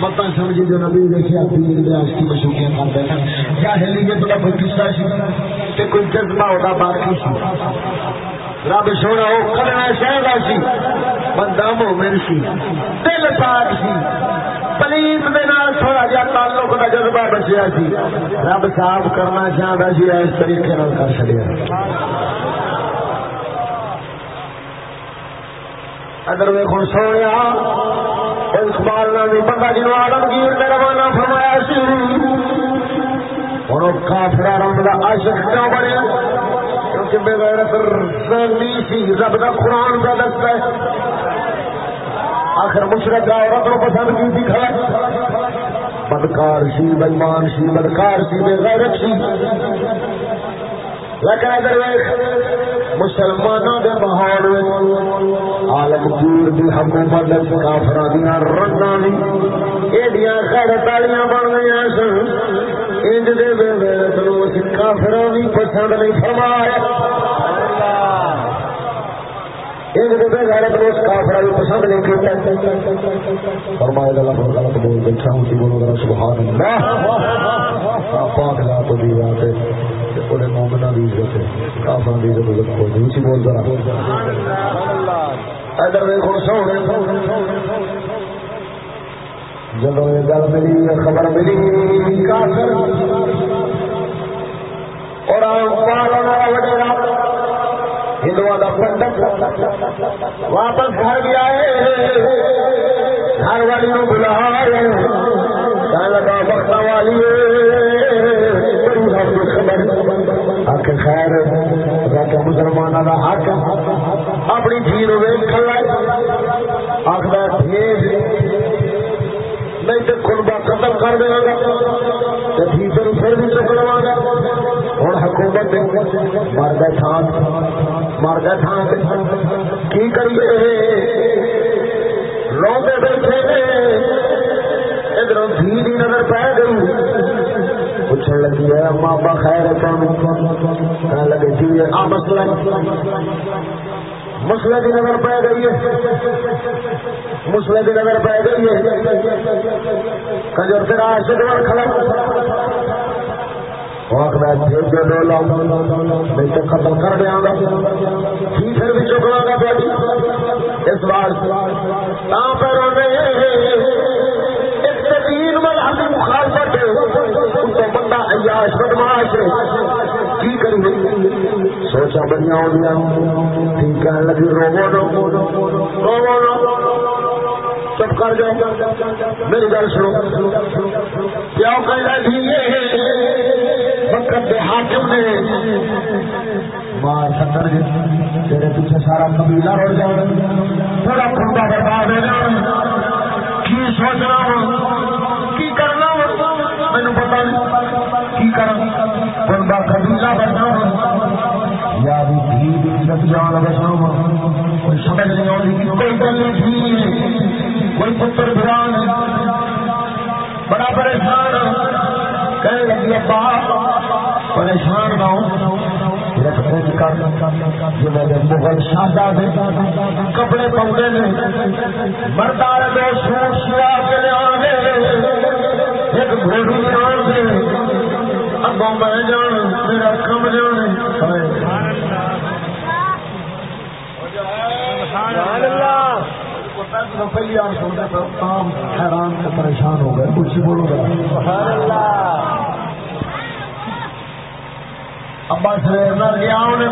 متا سمجھی جو نبی دیکھے دین دے عشق مشوقیاں کرتے ہیں جاہلیت کا کوئی قصہ سی تے کوئی جذبہ ہوتا باقی سی رب سونا، وہ کرنا چاہتا سی بندہ مومن سی، دل پاک سی پلیت تھوڑا جا تعلق کا جذبہ بچیا سی۔ رب صاف کرنا چاہتا سی، اس طریقے کر چڑیا اگر میں خود سونے اقبال نے بندہ جنوب آلمگیر نے روانہ فرمایا سی ہوں کافر رنگ کا عاشق کیوں بنیا کیونکہ بے غیرت سی رب کا قرآن کا دستا ہے آخر مشرق عورت کو پسند کی تھی کھڑا بدکار سی بےمان سی بدکار سی بے غیرت سی لیکن اگر مسلمانوں کے ماحول عالمگیر کی حکومت کافر دیا رنگ ایڈیاں خیرت والیاں بن گئی سن۔ انج دے بے غیرت کافر بھی پسند نہیں فرمایا۔ پسند نہیں کرتا فرمائے گا غلط بول بیٹھا ہوں جی بولو سبحان اللہ۔ پاک لا تو جی دی بات ہے مومنا بھی عزت ہے کافر بھی عزت رکھو نہیں بول ذرا ادھر دیکھو سونے جب یہ گل ملی خبر ملی، کافر اور ہندو کا پنڈت واپس گھر گیا گھر والی بلا لگا، وقت والی حق خیر مسلمان کا حق اپنی جیل ویٹ آخر بھیج نہیں تو کلبا ختم کر دے گا۔ ٹھیک پھر بھی چک لوا گا۔ ہوں حکومت مرد تھان۔ مرد تھان۔ کی کریے؟ روتے بیٹھے ادھر دھی کی نظر پی گئی۔ پوچھنے لگی ہے، اما ابا خیر کہنے لگے جی آ مسئلہ مسئلے کی نظر پی گئی ہے۔ مسئلے کی نظر پی گئی ہے۔ کجر تیرا آشرواد کھڑا۔ ختم کر دیا گا جی، پھر بھی چکنا گا اس بار پیروں بڑی آدی کہنے لگی رو رو رو۔ چپ کر جاؤ میری گل سنو۔ کیا کہ وقت حاکم نے۔ مار سکر جی، تیرے پیچھے سارا قبیلہ ہو جائے پورا کنڈا برباد ہو جائے کی سوچنا کی کرنا مینو پتا نہیں۔ کی کرنا کنڈا قبیلہ بننا یا بھی دھی بھی عزت جان بچنا کوئی نہیں کوئی پتر بران بڑا پریشان کہنے لگی، ابا پریشان نہ مغل شادہ کپڑے پاؤں نے مردار دو سوٹ سیا کے لیا ایک گھوڑی جان دے اگوں میں جان، میرا کم حیران سے پریشان ہو گئے۔ کچھ بولو گا ابا سویر نہ گیا انہیں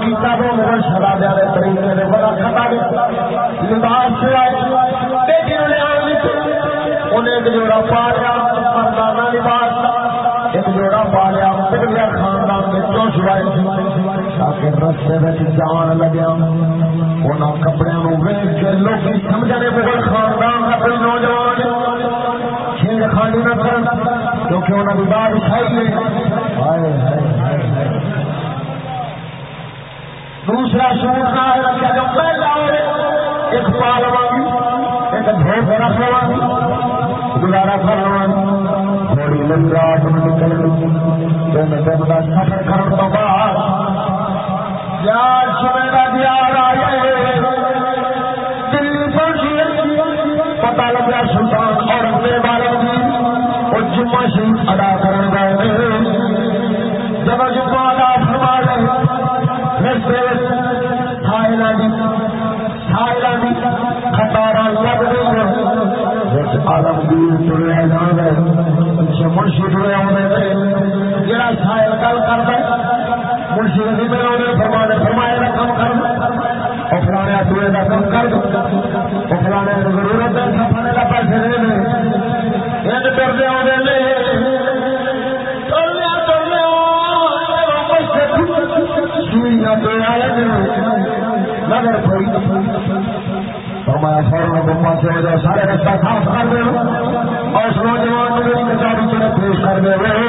کیتا تو مغل شرا دیا طریقے نے بڑا کھٹا لباس سے انہیں ایک جوڑا پا لیا مردانہ لباس ایک جوڑا پا لیا پگلیا خاندان میں تاکہ رستے میں جان لگیا۔ انہاں کپڑے نو ویچ کے لوگ سمجھنے مغل خاندان کا کوئی نوجوان چھیڑ خانی نہ کرن کیونکہ انہوں نے بادشاہی ہے دوسرا سوٹ نہ رکھا جو پہلا ایک پال ایک ڈھوس رکھ لوگ گزارا کر لوگ تھوڑی لمبی نکل گئی دن کا سفر کرنے بعد یار پتا لگا سلطان اور اپنے والے وہ جمعہ شریف ادا کر گئے جب جمعہ ادا فرما گئے جان پیچھے منشی تریا جڑا سائل گل کرتا منشی میرے فرمانے فرمائے کا کر فلانے کا کر فلانے ضرورت ہے۔ فلانے کا پیسے پڑی فرمایا فوراً گما سے سارے رستہ صاف کر دے اور اس نوجوان کو کتابی پیش کر دے۔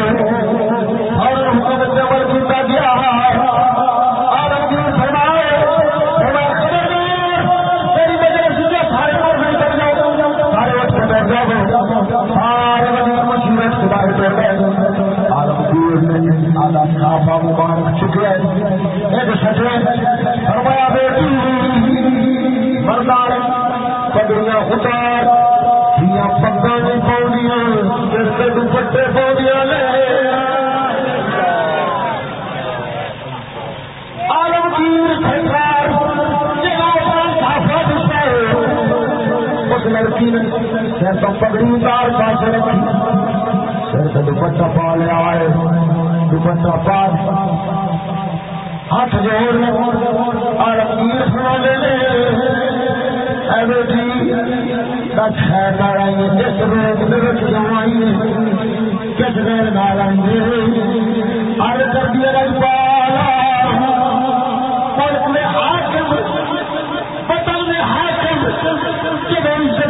پگڑی اتار پاس رکھی سر سے دوپٹہ پا لیا ہے دوپٹہ پاس ہاتھ جوڑ۔ اور آلمگیر سنا لے لے کس روز آئی کس دیر نال آئیں ارد کر دیا رجپالا میں حاکم پتل میں حاکم کہ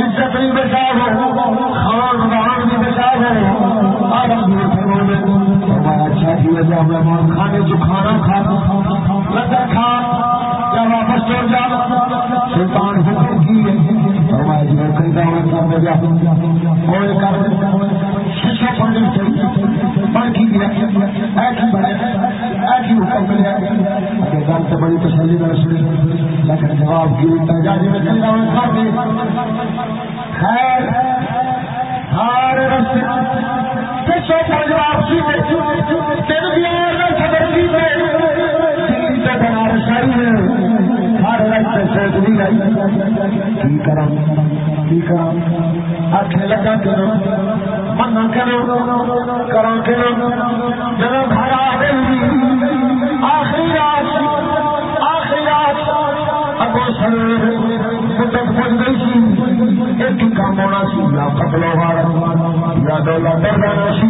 عزت نہیں بچا ہو بڑی تسلی درشن لیکن جواب کی پیدا کام ہونا سی یا پتلو ہارا یا ڈولا ڈر سی۔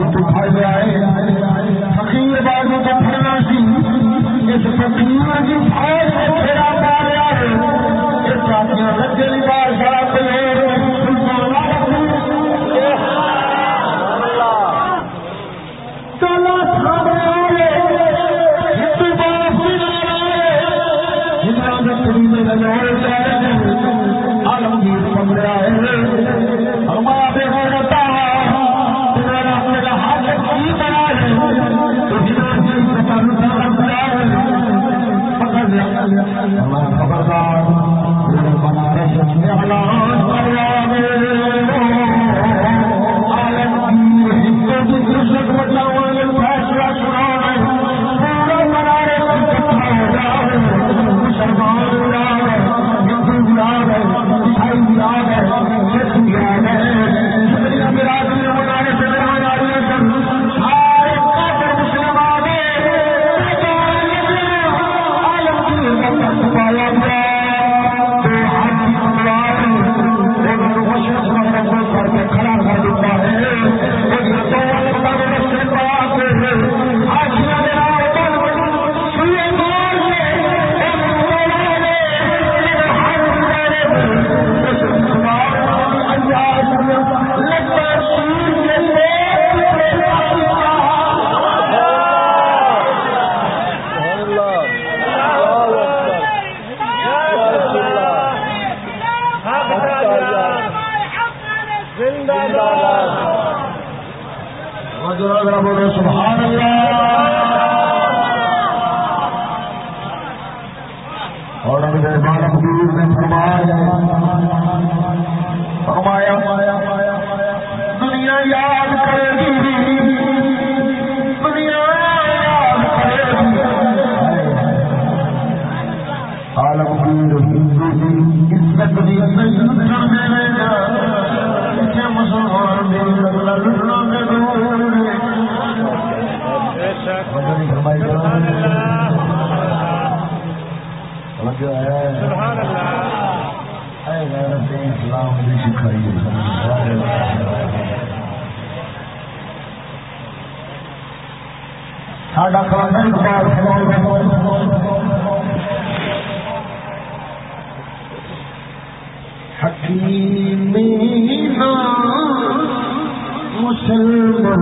تو جو ہے. اسلام کی سکھائی ساڈا خاندان حکیم مسلمان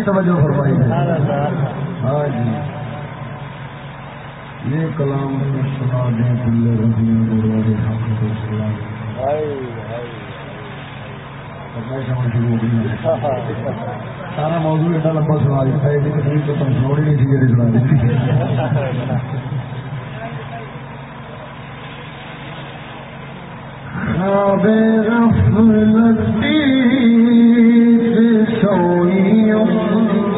فرمائی توجہ فرمائی ہاں جی۔ یہ کلام سنا دیں کلے رضیوں گروہ ہم کو سلام سارا موضوع اتنا لمبا سنا دیتا ہے ایک تقریر تو تم سنوڑی نہیں تھی جی، سنا دیتی خواب رفل